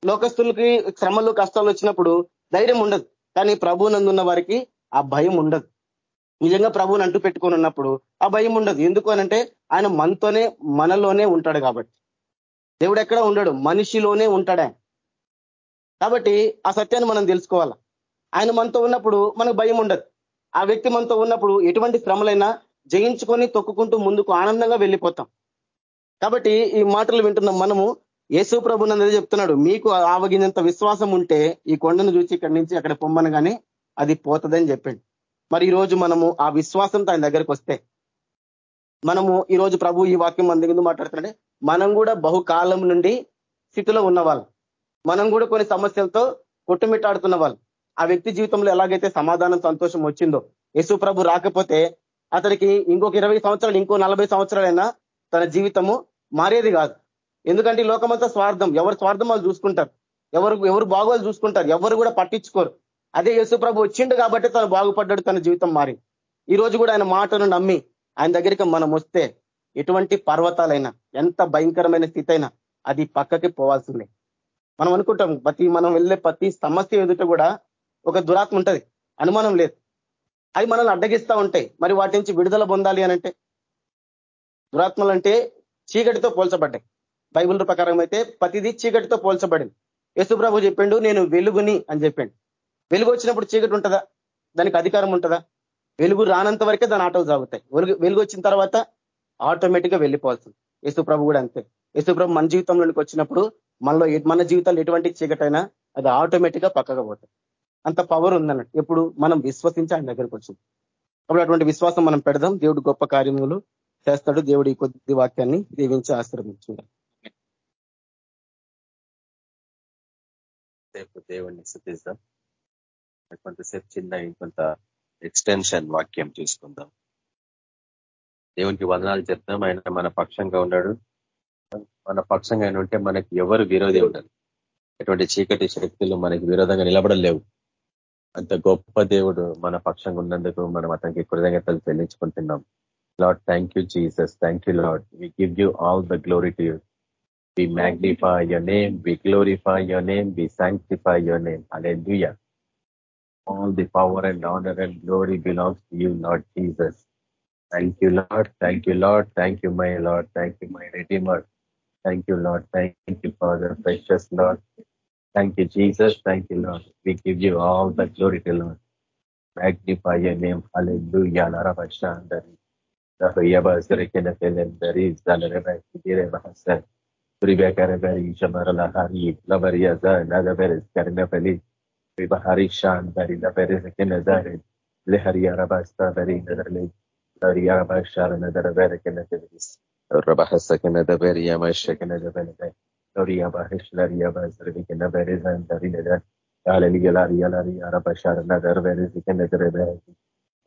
లోకస్తులకి శ్రమలు కష్టాలు వచ్చినప్పుడు ధైర్యం ఉండదు. కానీ ప్రభు నందున్న వారికి ఆ భయం ఉండదు. నిజంగా ప్రభుని అంటూ పెట్టుకొని ఉన్నప్పుడు ఆ భయం ఉండదు. ఎందుకు అనంటే ఆయన మనతోనే మనలోనే ఉంటాడు కాబట్టి. దేవుడు ఎక్కడ ఉండడు? మనిషిలోనే ఉంటాడా కాబట్టి ఆ సత్యాన్ని మనం తెలుసుకోవాలా? ఆయన మనతో ఉన్నప్పుడు మనకు భయం ఉండదు. ఆ వ్యక్తి మనతో ఉన్నప్పుడు ఎటువంటి శ్రమలైనా జయించుకొని తొక్కుకుంటూ ముందుకు ఆనందంగా వెళ్ళిపోతాం. కాబట్టి ఈ మాటలు వింటున్న మనము యేసు ప్రభుని అనేది చెప్తున్నాడు మీకు ఆవగినంత విశ్వాసం ఉంటే ఈ కొండను చూసి ఇక్కడి నుంచి అక్కడ పొమ్మనగానే అది పోతుందని చెప్పాడు. మరి ఈ రోజు మనము ఆ విశ్వాసంతో ఆయన దగ్గరికి వస్తే మనము ఈ రోజు ప్రభు ఈ వాక్యం మన దగ్గర మాట్లాడుతున్నాడే మనం కూడా బహుకాలం నుండి స్థితిలో ఉన్న వాళ్ళు మనం కూడా కొన్ని సమస్యలతో కొట్టుమిట్టాడుతున్న వాళ్ళు. ఆ వ్యక్తి జీవితంలో ఎలాగైతే సమాధానం సంతోషం వచ్చిందో యేసు ప్రభు రాకపోతే అతనికి ఇంకొక ఇరవై సంవత్సరాలు ఇంకో నలభై సంవత్సరాలైనా తన జీవితము మారేది కాదు. ఎందుకంటే ఈ లోకమంతా స్వార్థం. ఎవరు స్వార్థం వాళ్ళు చూసుకుంటారు. ఎవరు ఎవరు బాగోలు చూసుకుంటారు. ఎవరు కూడా పట్టించుకోరు. అదే యేసు ప్రభు వచ్చిండు కాబట్టి తను బాగుపడ్డాడు తన జీవితం మారి ఈ రోజు కూడా ఆయన మాటను నమ్మి ఆయన దగ్గరికి మనం వస్తే ఎటువంటి పర్వతాలైనా ఎంత భయంకరమైన స్థితి అయినా అది పక్కకి పోవాల్సిందే. మనం అనుకుంటాం ప్రతి మనం వెళ్ళే ప్రతి సమస్య ఎదుట కూడా ఒక దురాత్మ ఉంటుంది. అనుమానం లేదు. అవి మనల్ని అడ్డగిస్తూ ఉంటాయి. మరి వాటి నుంచి విడుదల పొందాలి అనంటే దురాత్మలు అంటే చీకటితో పోల్చబడ్డాయి. బైబుల్ ప్రకారం అయితే ప్రతిదీ చీకటితో పోల్చబడింది. యశుప్రభు చెప్పిండు నేను వెలుగుని అని చెప్పాడు. వెలుగు వచ్చినప్పుడు చీకటి ఉంటుందా? దానికి అధికారం ఉంటుందా? వెలుగు రానంత వరకే దాని ఆటోలు సాగుతాయి. వెలుగు వెలుగు వచ్చిన తర్వాత ఆటోమేటిక్గా వెళ్ళిపోవాల్సింది యేసుప్రభు కూడా అంతే. యేసుప్రభు మన జీవితంలోనికి వచ్చినప్పుడు మనలో మన జీవితాల్లో ఎటువంటి చీకటైనా అది ఆటోమేటిక్గా పక్కగా పోతుంది అంత పవర్ ఉందన్నట్టు. ఎప్పుడు మనం విశ్వసించి ఆయన దగ్గరికి వచ్చింది కాబట్టి అటువంటి విశ్వాసం మనం పెడదాం. దేవుడు గొప్ప కార్యములు చేస్తాడు దేవుడు ఈ కొద్ది వాక్యాన్ని దీవించి ఆశ్రమించుకుంటాం దేవుడిని స్థుతిస్తాం కొంతసేపు చిన్న ఇంకొంత ఎక్స్టెన్షన్ వాక్యం చూసుకుందాం దేవునికి వందనాలు చెప్తాం. ఆయన మన పక్షంగా ఉన్నాడు. మన పక్షంగా ఆయన ఉంటే మనకి ఎవరు విరోధి ఉండరు. ఎటువంటి చీకటి శక్తులు మనకి విరోధంగా నిలబడలేవు అంత గొప్ప దేవుడు మన పక్షంగా ఉన్నందుకు మనం అతనికి కృతజ్ఞతలు చెల్లించుకుంటున్నాం. Lord, thank you, Jesus. Thank you, Lord. We give you all the glory to you. We magnify your name. We glorify your name. We sanctify your name. Hallelujah. All the power and honor and glory belongs to you, Lord Jesus. Thank you, Lord. Thank you, Lord. Thank you, my Lord. Thank you, my Redeemer. Thank you, Lord. Thank you, Father, precious Lord. Thank you, Jesus. Thank you, Lord. We give you all the glory to Lord. Magnify your name. Hallelujah. يابا زركنا في البريد زالنا كثير بحسن بريبا كربري جمر الأخاري لبريا زان هذا برز كرنا فلي ببحري شان بري لبرز كنا زان لهريا رباستا بري نظر لي لهريا رباشار نظر بركنا تبريس ربا حسكنا دبري يا مشكنا دبنا لهريا باهش لهريا بازركنا برزان دري نظر قال لي لهريا لهريا رباشار نظر برز كنا دبنا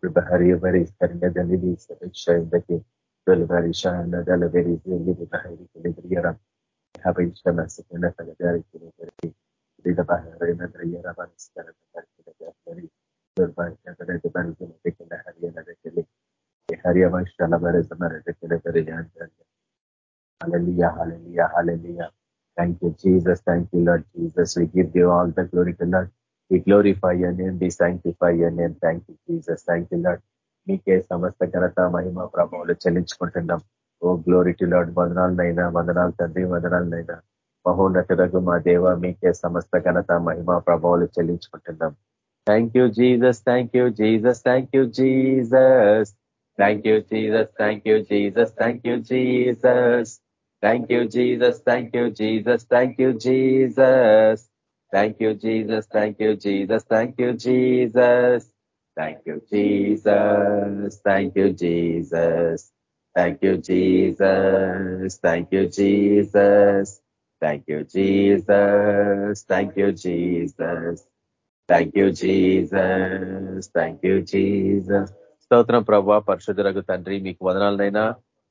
Prabahari Varishkarina Dalili Sarishayindaki Velvarishana Dalaveri Zilibahari Kilibriyaram Habishana Sikina Sagadari Kilibari Ridabahari Nadrayara Vaniskara Kilibari Velvarishana Bari Zilibikina Hariana Dekili Hariya Vaishala Varizamara Dekilibari Hallelujah. Thank you, the. We glorify your name. We sanctify your name. Thank you, Jesus. Thank you, Lord. మీకే సమస్త ఘనత మహిమ ప్రభావాలు చెల్లించుకుంటున్నాం O glory to lord వందనాలనైనా వందనాలు తండ్రి వందనాలనైనా మహోన్నతులకు మా దేవ మీకే సమస్త ఘనత మహిమ ప్రభావాలు చెల్లించుకుంటున్నాం thank you Jesus thank you Jesus thank you Jesus thank you Jesus thank you Jesus thank you Jesus thank you Jesus thank you Jesus thank you Jesus thank you Jesus thank you Jesus thank you Jesus thank you Jesus thank you Jesus thank you Jesus thank you Jesus thank you Jesus thank you Jesus thank you Jesus thank you Jesus స్తోత్రం ప్రభా పరిశుద్ధులకు తండ్రి మీకు వదనాలనైనా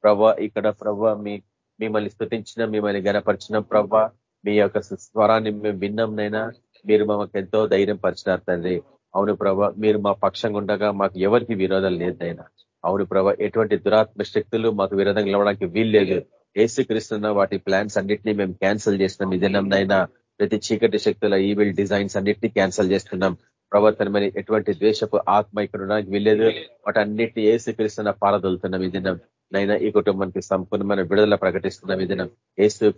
ప్రభా ఇక్కడ ప్రభా మీ మిమ్మల్ని స్థుతించిన మిమ్మల్ని గనపరిచిన ప్రభా మీ యొక్క స్వరాన్ని మేము విన్నాంనైనా మీరు మాకు ఎంతో ధైర్యం పరిచినారు తండ్రి. అవును ప్రభ మీరు మా పక్షంగా ఉండగా మాకు ఎవరికి విరోధం లేదైనా అవును ప్రభ ఎటువంటి దురాత్మ శక్తులు మాకు విరోధంగా ఇవ్వడానికి వీల్లేదు ఏసుక్రీస్తున్న వాటి ప్లాన్స్ అన్నింటినీ మేము క్యాన్సిల్ చేస్తున్నాం. ఈ దినంనైనా ప్రతి చీకటి శక్తుల ఈవిల్ డిజైన్స్ అన్నింటినీ క్యాన్సిల్ చేస్తున్నాం. ప్రవర్తనమైన ఎటువంటి ద్వేషపు ఆత్మ ఇక్కడ ఉండడానికి వీల్లేదు అన్నింటినీ ఏసుక్రీస్తున్న పారదొలుతున్నాం ఈ దినం నైనా ఈ కుటుంబానికి సంపూర్ణమైన విడుదల ప్రకటిస్తున్నాం. ఈ దినం ఏసు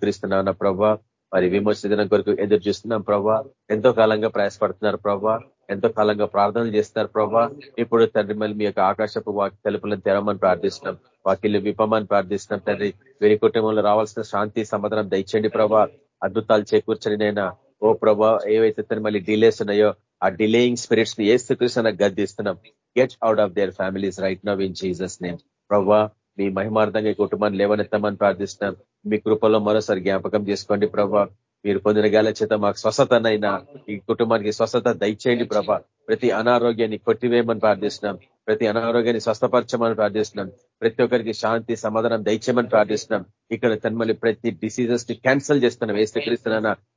ప్రభా మరి విమర్శ దినం కొరకు ఎదురు చూస్తున్నాం ప్రభా. ఎంతో కాలంగా ప్రయాసపడుతున్నారు ప్రభా. ఎంతో కాలంగా ప్రార్థనలు చేస్తున్నారు ప్రభా. ఇప్పుడు తండ్రి మళ్ళీ మీ యొక్క ఆకాశపు వాకి తలుపులను తెరమని ప్రార్థిస్తున్నాం. వాకిల్లు విపమని ప్రార్థిస్తున్నాం తండ్రి. వీరి కుటుంబంలో రావాల్సిన శాంతి సమాధానం దయచండి ప్రభా. అద్భుతాలు చేకూర్చని నైనా ఓ ప్రభా ఏవైతే మళ్ళీ డిలేస్ ఉన్నాయో ఆ డిలేయింగ్ స్పిరిట్స్ని ఏసుకృష్ణ గద్దిస్తున్నాం. Get out of their families right now in Jesus name ప్రభా మీ మహిమార్థంగా కుటుంబాన్ని లేవనెత్తామని ప్రార్థిస్తున్నాం. మీ కృపలో మరోసారి జ్ఞాపకం చేసుకోండి ప్రభా. మీరు పొందిన గాల చేత మాకు స్వస్థతనైనా ఈ కుటుంబానికి స్వస్థత దయచేయండి ప్రభా. ప్రతి అనారోగ్యాన్ని కొట్టివేయమని ప్రార్థిస్తున్నాం. ప్రతి అనారోగ్యాన్ని స్వస్థపరచమని ప్రార్థిస్తున్నాం. ప్రతి ఒక్కరికి శాంతి సమాధానం దయచేయమని ప్రార్థిస్తున్నాం. ఇక్కడ తన్మలి ప్రతి డిసీజెస్ని క్యాన్సిల్ చేస్తున్నాం. వేస్తే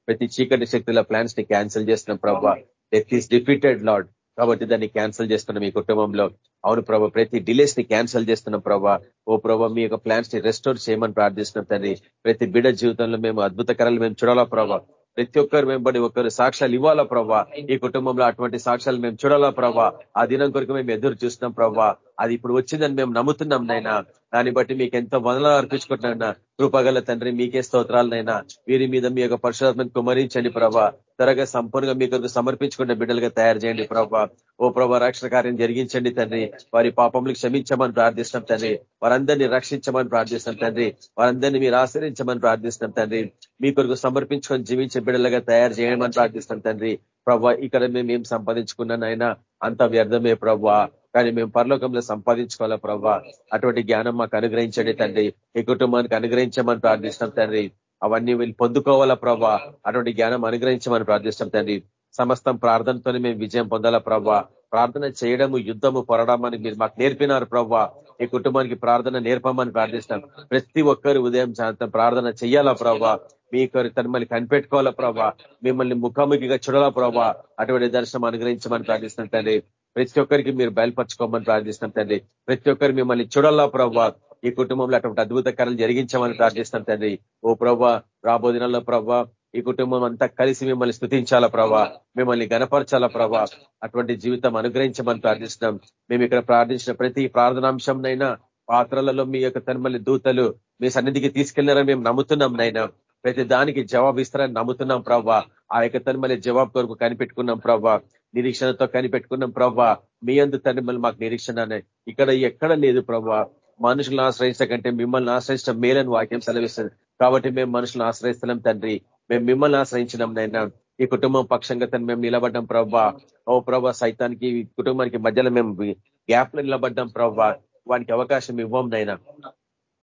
ప్రతి చీకటి శక్తుల ప్లాన్స్ని క్యాన్సిల్ చేస్తున్నాం ప్రభా. డెత్ ఈస్ డిఫీటెడ్ లాడ్ కాబట్టి దాన్ని క్యాన్సిల్ చేస్తున్నాం మీ కుటుంబంలో. అవును ప్రభా ప్రతి డిలేస్ని క్యాన్సిల్ చేస్తున్నాం ప్రభా. ఓ ప్రభా మీ యొక్క ప్లాన్స్ని రెస్టోర్ చేయమని ప్రార్థిస్తున్నాం తండ్రి. ప్రతి బిడ జీవితంలో మేము అద్భుతకరాలు మేము చూడాలా ప్రభా. ప్రతి ఒక్కరు వెంబడి ఒకరు సాక్ష్యాలు ఇవ్వాలా ప్రభా. ఈ కుటుంబంలో అటువంటి సాక్ష్యాలు మేము చూడాలా ప్రభా. ఆ దినం కొరకు మేము ఎదురు చూస్తున్నాం ప్రభా. అది ఇప్పుడు వచ్చిందని మేము నమ్ముతున్నాం నైనా దాన్ని బట్టి మీకు ఎంతో వదనాలు అర్పించుకుంటున్నా కృపగల తండ్రి మీకే స్తోత్రాలనైనా వీరి మీద మీ యొక్క పరిశోధన కుమరించండి ప్రభా. త్వరగా సంపూర్ణంగా మీ కొరకు సమర్పించుకున్న బిడ్డలుగా తయారు చేయండి ప్రభా. ఓ ప్రభా రక్షణ కార్యం జరిగించండి తండ్రి. వారి పాపములు క్షమించమని ప్రార్థిస్తున్నాం తండ్రి. వారందరినీ రక్షించమని ప్రార్థిస్తున్నాం తండ్రి. వారందరినీ మీరు ఆశ్రయించమని ప్రార్థిస్తున్నాం తండ్రి. మీ కొరకు సమర్పించుకొని జీవించే బిడ్డలుగా తయారు చేయమని ప్రార్థిస్తున్నాం తండ్రి. ప్రభా ఇక్కడ మేము ఏం సంపాదించుకున్నానైనా అంత వ్యర్థమే ప్రభా. కానీ మేము పరలోకంలో సంపాదించుకోవాలా ప్రభా? అటువంటి జ్ఞానం మాకు అనుగ్రహించండి తండ్రి. ఈ కుటుంబానికి అనుగ్రహించమని ప్రార్థిస్తాం తండ్రి. అవన్నీ వీళ్ళు పొందుకోవాలా ప్రభా? అటువంటి జ్ఞానం అనుగ్రహించమని ప్రార్థిస్తాం తండ్రి. సమస్తం ప్రార్థనతోనే మేము విజయం పొందాలా ప్రభా? ప్రార్థన చేయడము యుద్ధము పొరడమని మీరు మాకు నేర్పినారు ప్రభా. ఈ కుటుంబానికి ప్రార్థన నేర్పమని ప్రార్థిస్తాం. ప్రతి ఒక్కరు ఉదయం శాంతం ప్రార్థన చెయ్యాలా ప్రభా? మీ తను మళ్ళీ కనిపెట్టుకోవాలా ప్రభావ మిమ్మల్ని ముఖాముఖిగా చూడాలా ప్రభా? అటువంటి దర్శనం అనుగ్రహించమని ప్రార్థిస్తాం తండ్రి. ప్రతి ఒక్కరికి మీరు బయలుపరచుకోమని ప్రార్థిస్తాం తండ్రి. ప్రతి ఒక్కరు మిమ్మల్ని చూడాలా ప్రభావ ఈ కుటుంబంలో అటువంటి అద్భుత కార్యాలు జరిగించమని ప్రార్థిస్తాం తండ్రి. ఓ ప్రభా రాబో దినాల్లో ప్రభా ఈ కుటుంబం అంతా కలిసి మిమ్మల్ని స్థుతించాలా ప్రభా? మిమ్మల్ని గనపరచాలా ప్రభా? అటువంటి జీవితం అనుగ్రహించమని ప్రార్థిస్తున్నాం. మేము ఇక్కడ ప్రార్థించిన ప్రతి ప్రార్థనాంశంనైనా పాత్రలలో మీ యొక్క తన్మల్లి దూతలు మీ సన్నిధికి తీసుకెళ్ళారని మేము నమ్ముతున్నాం నైనా ప్రతి దానికి జవాబు ఇస్తారని నమ్ముతున్నాం ప్రభా. ఆ యొక్క తన్మల్లి జవాబు కొరకు కనిపెట్టుకున్నాం ప్రభా. నిరీక్షణతో కనిపెట్టుకున్నాం ప్రభా. మీ అందు తన్మల్లి మాకు నిరీక్షణ ఇక్కడ ఎక్కడ లేదు ప్రభా. మనుషులను ఆశ్రయించడం కంటే మిమ్మల్ని ఆశ్రయించడం మేలని వాక్యం సెలవిస్తుంది. కాబట్టి మేము మనుషులను ఆశ్రయిస్తున్నాం తండ్రి. మేము మిమ్మల్ని ఆశ్రయించినాం నైనా ఈ కుటుంబం పక్షంగా తను మేము నిలబడ్డాం ప్రభా ఓ ప్రభా సైతానికి కుటుంబానికి మధ్యలో మేము గ్యాప్లో నిలబడ్డాం ప్రభా వానికి అవకాశం ఇవ్వం నైనా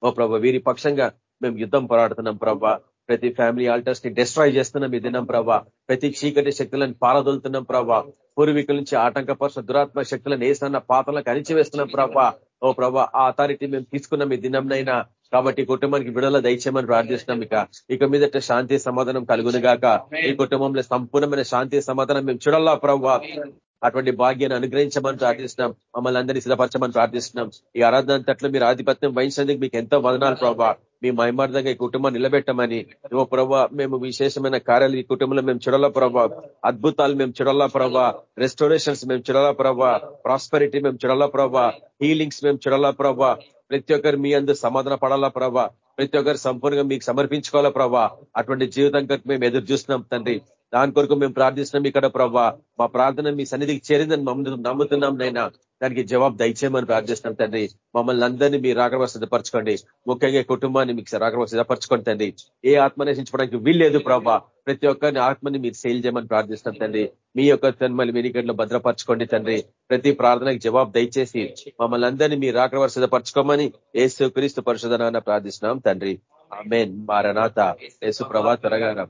ఓ ప్రభా వీరి పక్షంగా మేము యుద్ధం పోరాడుతున్నాం ప్రభా ప్రతి ఫ్యామిలీ ఆల్టర్స్ని డిస్ట్రాయ్ చేస్తున్నాం ఈ దినం ప్రభా ప్రతి చీకటి శక్తులను పారదొలుతున్నాం ప్రభా పూర్వీకుల నుంచి ఆటంకపరుష దురాత్మ శక్తులను వేసిన పాతలకు అణిచివేస్తున్నాం ప్రభా. ఓ ప్రభా ఆ అథారిటీ మేము తీసుకున్నాం ఈ దినంనైనా కాబట్టి కుటుంబానికి విడుదల దయచేయమని ప్రార్థిస్తున్నాం ఇక. ఇక మీదట శాంతి సమాధానం కలుగునుగాక ఈ కుటుంబంలో సంపూర్ణమైన శాంతి సమాధానం మేము చూడాలా ప్రభావ అటువంటి భాగ్యాన్ని అనుగ్రహించమని ప్రార్థిస్తున్నాం. మమ్మల్ని అందరినీ సిద్ధపరచమని ప్రార్థిస్తున్నాం. ఈ ఆరాధన తట్లు మీరు ఆధిపత్యం వహించినందుకు మీకు ఎంతో వదనాలు ప్రభావ మీ మహిమార్థంగా ఈ కుటుంబాన్ని నిలబెట్టమని. ఓ ప్రభా మేము విశేషమైన కార్యాలు ఈ కుటుంబంలో మేము చూడాలా ప్రభా. అద్భుతాలు మేము చూడాలా ప్రభా. రెస్టోరేషన్స్ మేము చూడాలా ప్రభా. ప్రాస్పరిటీ మేము చూడాలా ప్రభా. హీలింగ్స్ మేము చూడాలా ప్రభా. ప్రతి ఒక్కరు మీ అందు సమాధాన పడాలా ప్రభా. ప్రతి ఒక్కరు సంపూర్ణంగా మీకు సమర్పించుకోవాలా ప్రభా. అటువంటి జీవితం మేము ఎదురు చూస్తున్నాం తండ్రి. దాని కొరకు మేము ప్రార్థిస్తున్నాం ఇక్కడ ప్రభా మా ప్రార్థన మీ సన్నిధికి చేరిందని మమ్మల్ని నమ్ముతున్నాం నైనా. దానికి జవాబు దయచేయమని ప్రార్థిస్తున్నాం తండ్రి. మమ్మల్ని అందరినీ మీ రాకవ సిద్ధపరచుకోండి ముఖ్యంగా కుటుంబాన్ని మీకు రాకవ సిద్ధపరచుకోండి తండ్రి. ఏ ఆత్మ నశించుకోవడానికి వీల్లేదు ప్రభా ప్రతి ఒక్కరిని ఆత్మని మీరు సేల్ చేయమని ప్రార్థిస్తున్నాం తండ్రి. మీ యొక్క తన్మలి వెనికట్లో భద్రపరచుకోండి తండ్రి. ప్రతి ప్రార్థనకి జవాబు దయచేసి మమ్మల్ని అందరినీ మీ రాకవ సిద్ధపరచుకోమని ఏసు క్రీస్తు పరిశోధన ప్రార్థిస్తున్నాం తండ్రి. ఆమెన్. మారనాథ. యేసు ప్రభా త్వరగా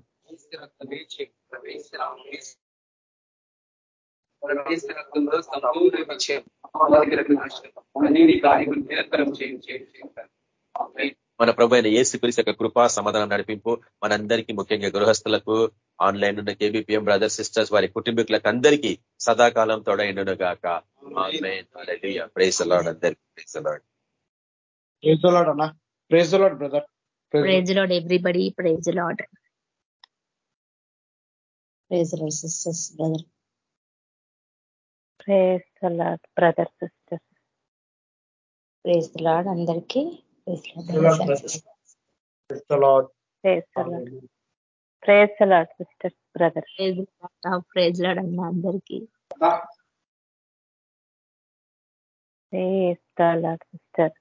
మన ప్రభు అయిన ఏసు కురిసి యొక్క కృపా సమాధానం నడిపింపు మనందరికీ ముఖ్యంగా గృహస్థులకు ఆన్లైన్ ఉన్న కేబీపీఎం బ్రదర్ సిస్టర్స్ వారి కుటుంబీకులకు అందరికీ సదాకాలం తోడైండును గాక ప్రేస్ అలాడ్ అందరికీ ప్రేస్ అలాడ్ ప్రేజ్ అలాడ్ అన్న. Praise a Lord brother praise Lord everybody praise Lord praise sisters brother praise brother sister praise Lord అందరికీ praise Lord sister brother praise Lord అన్న అందరికీ ప్రేస్ లాడ్ సిస్టర్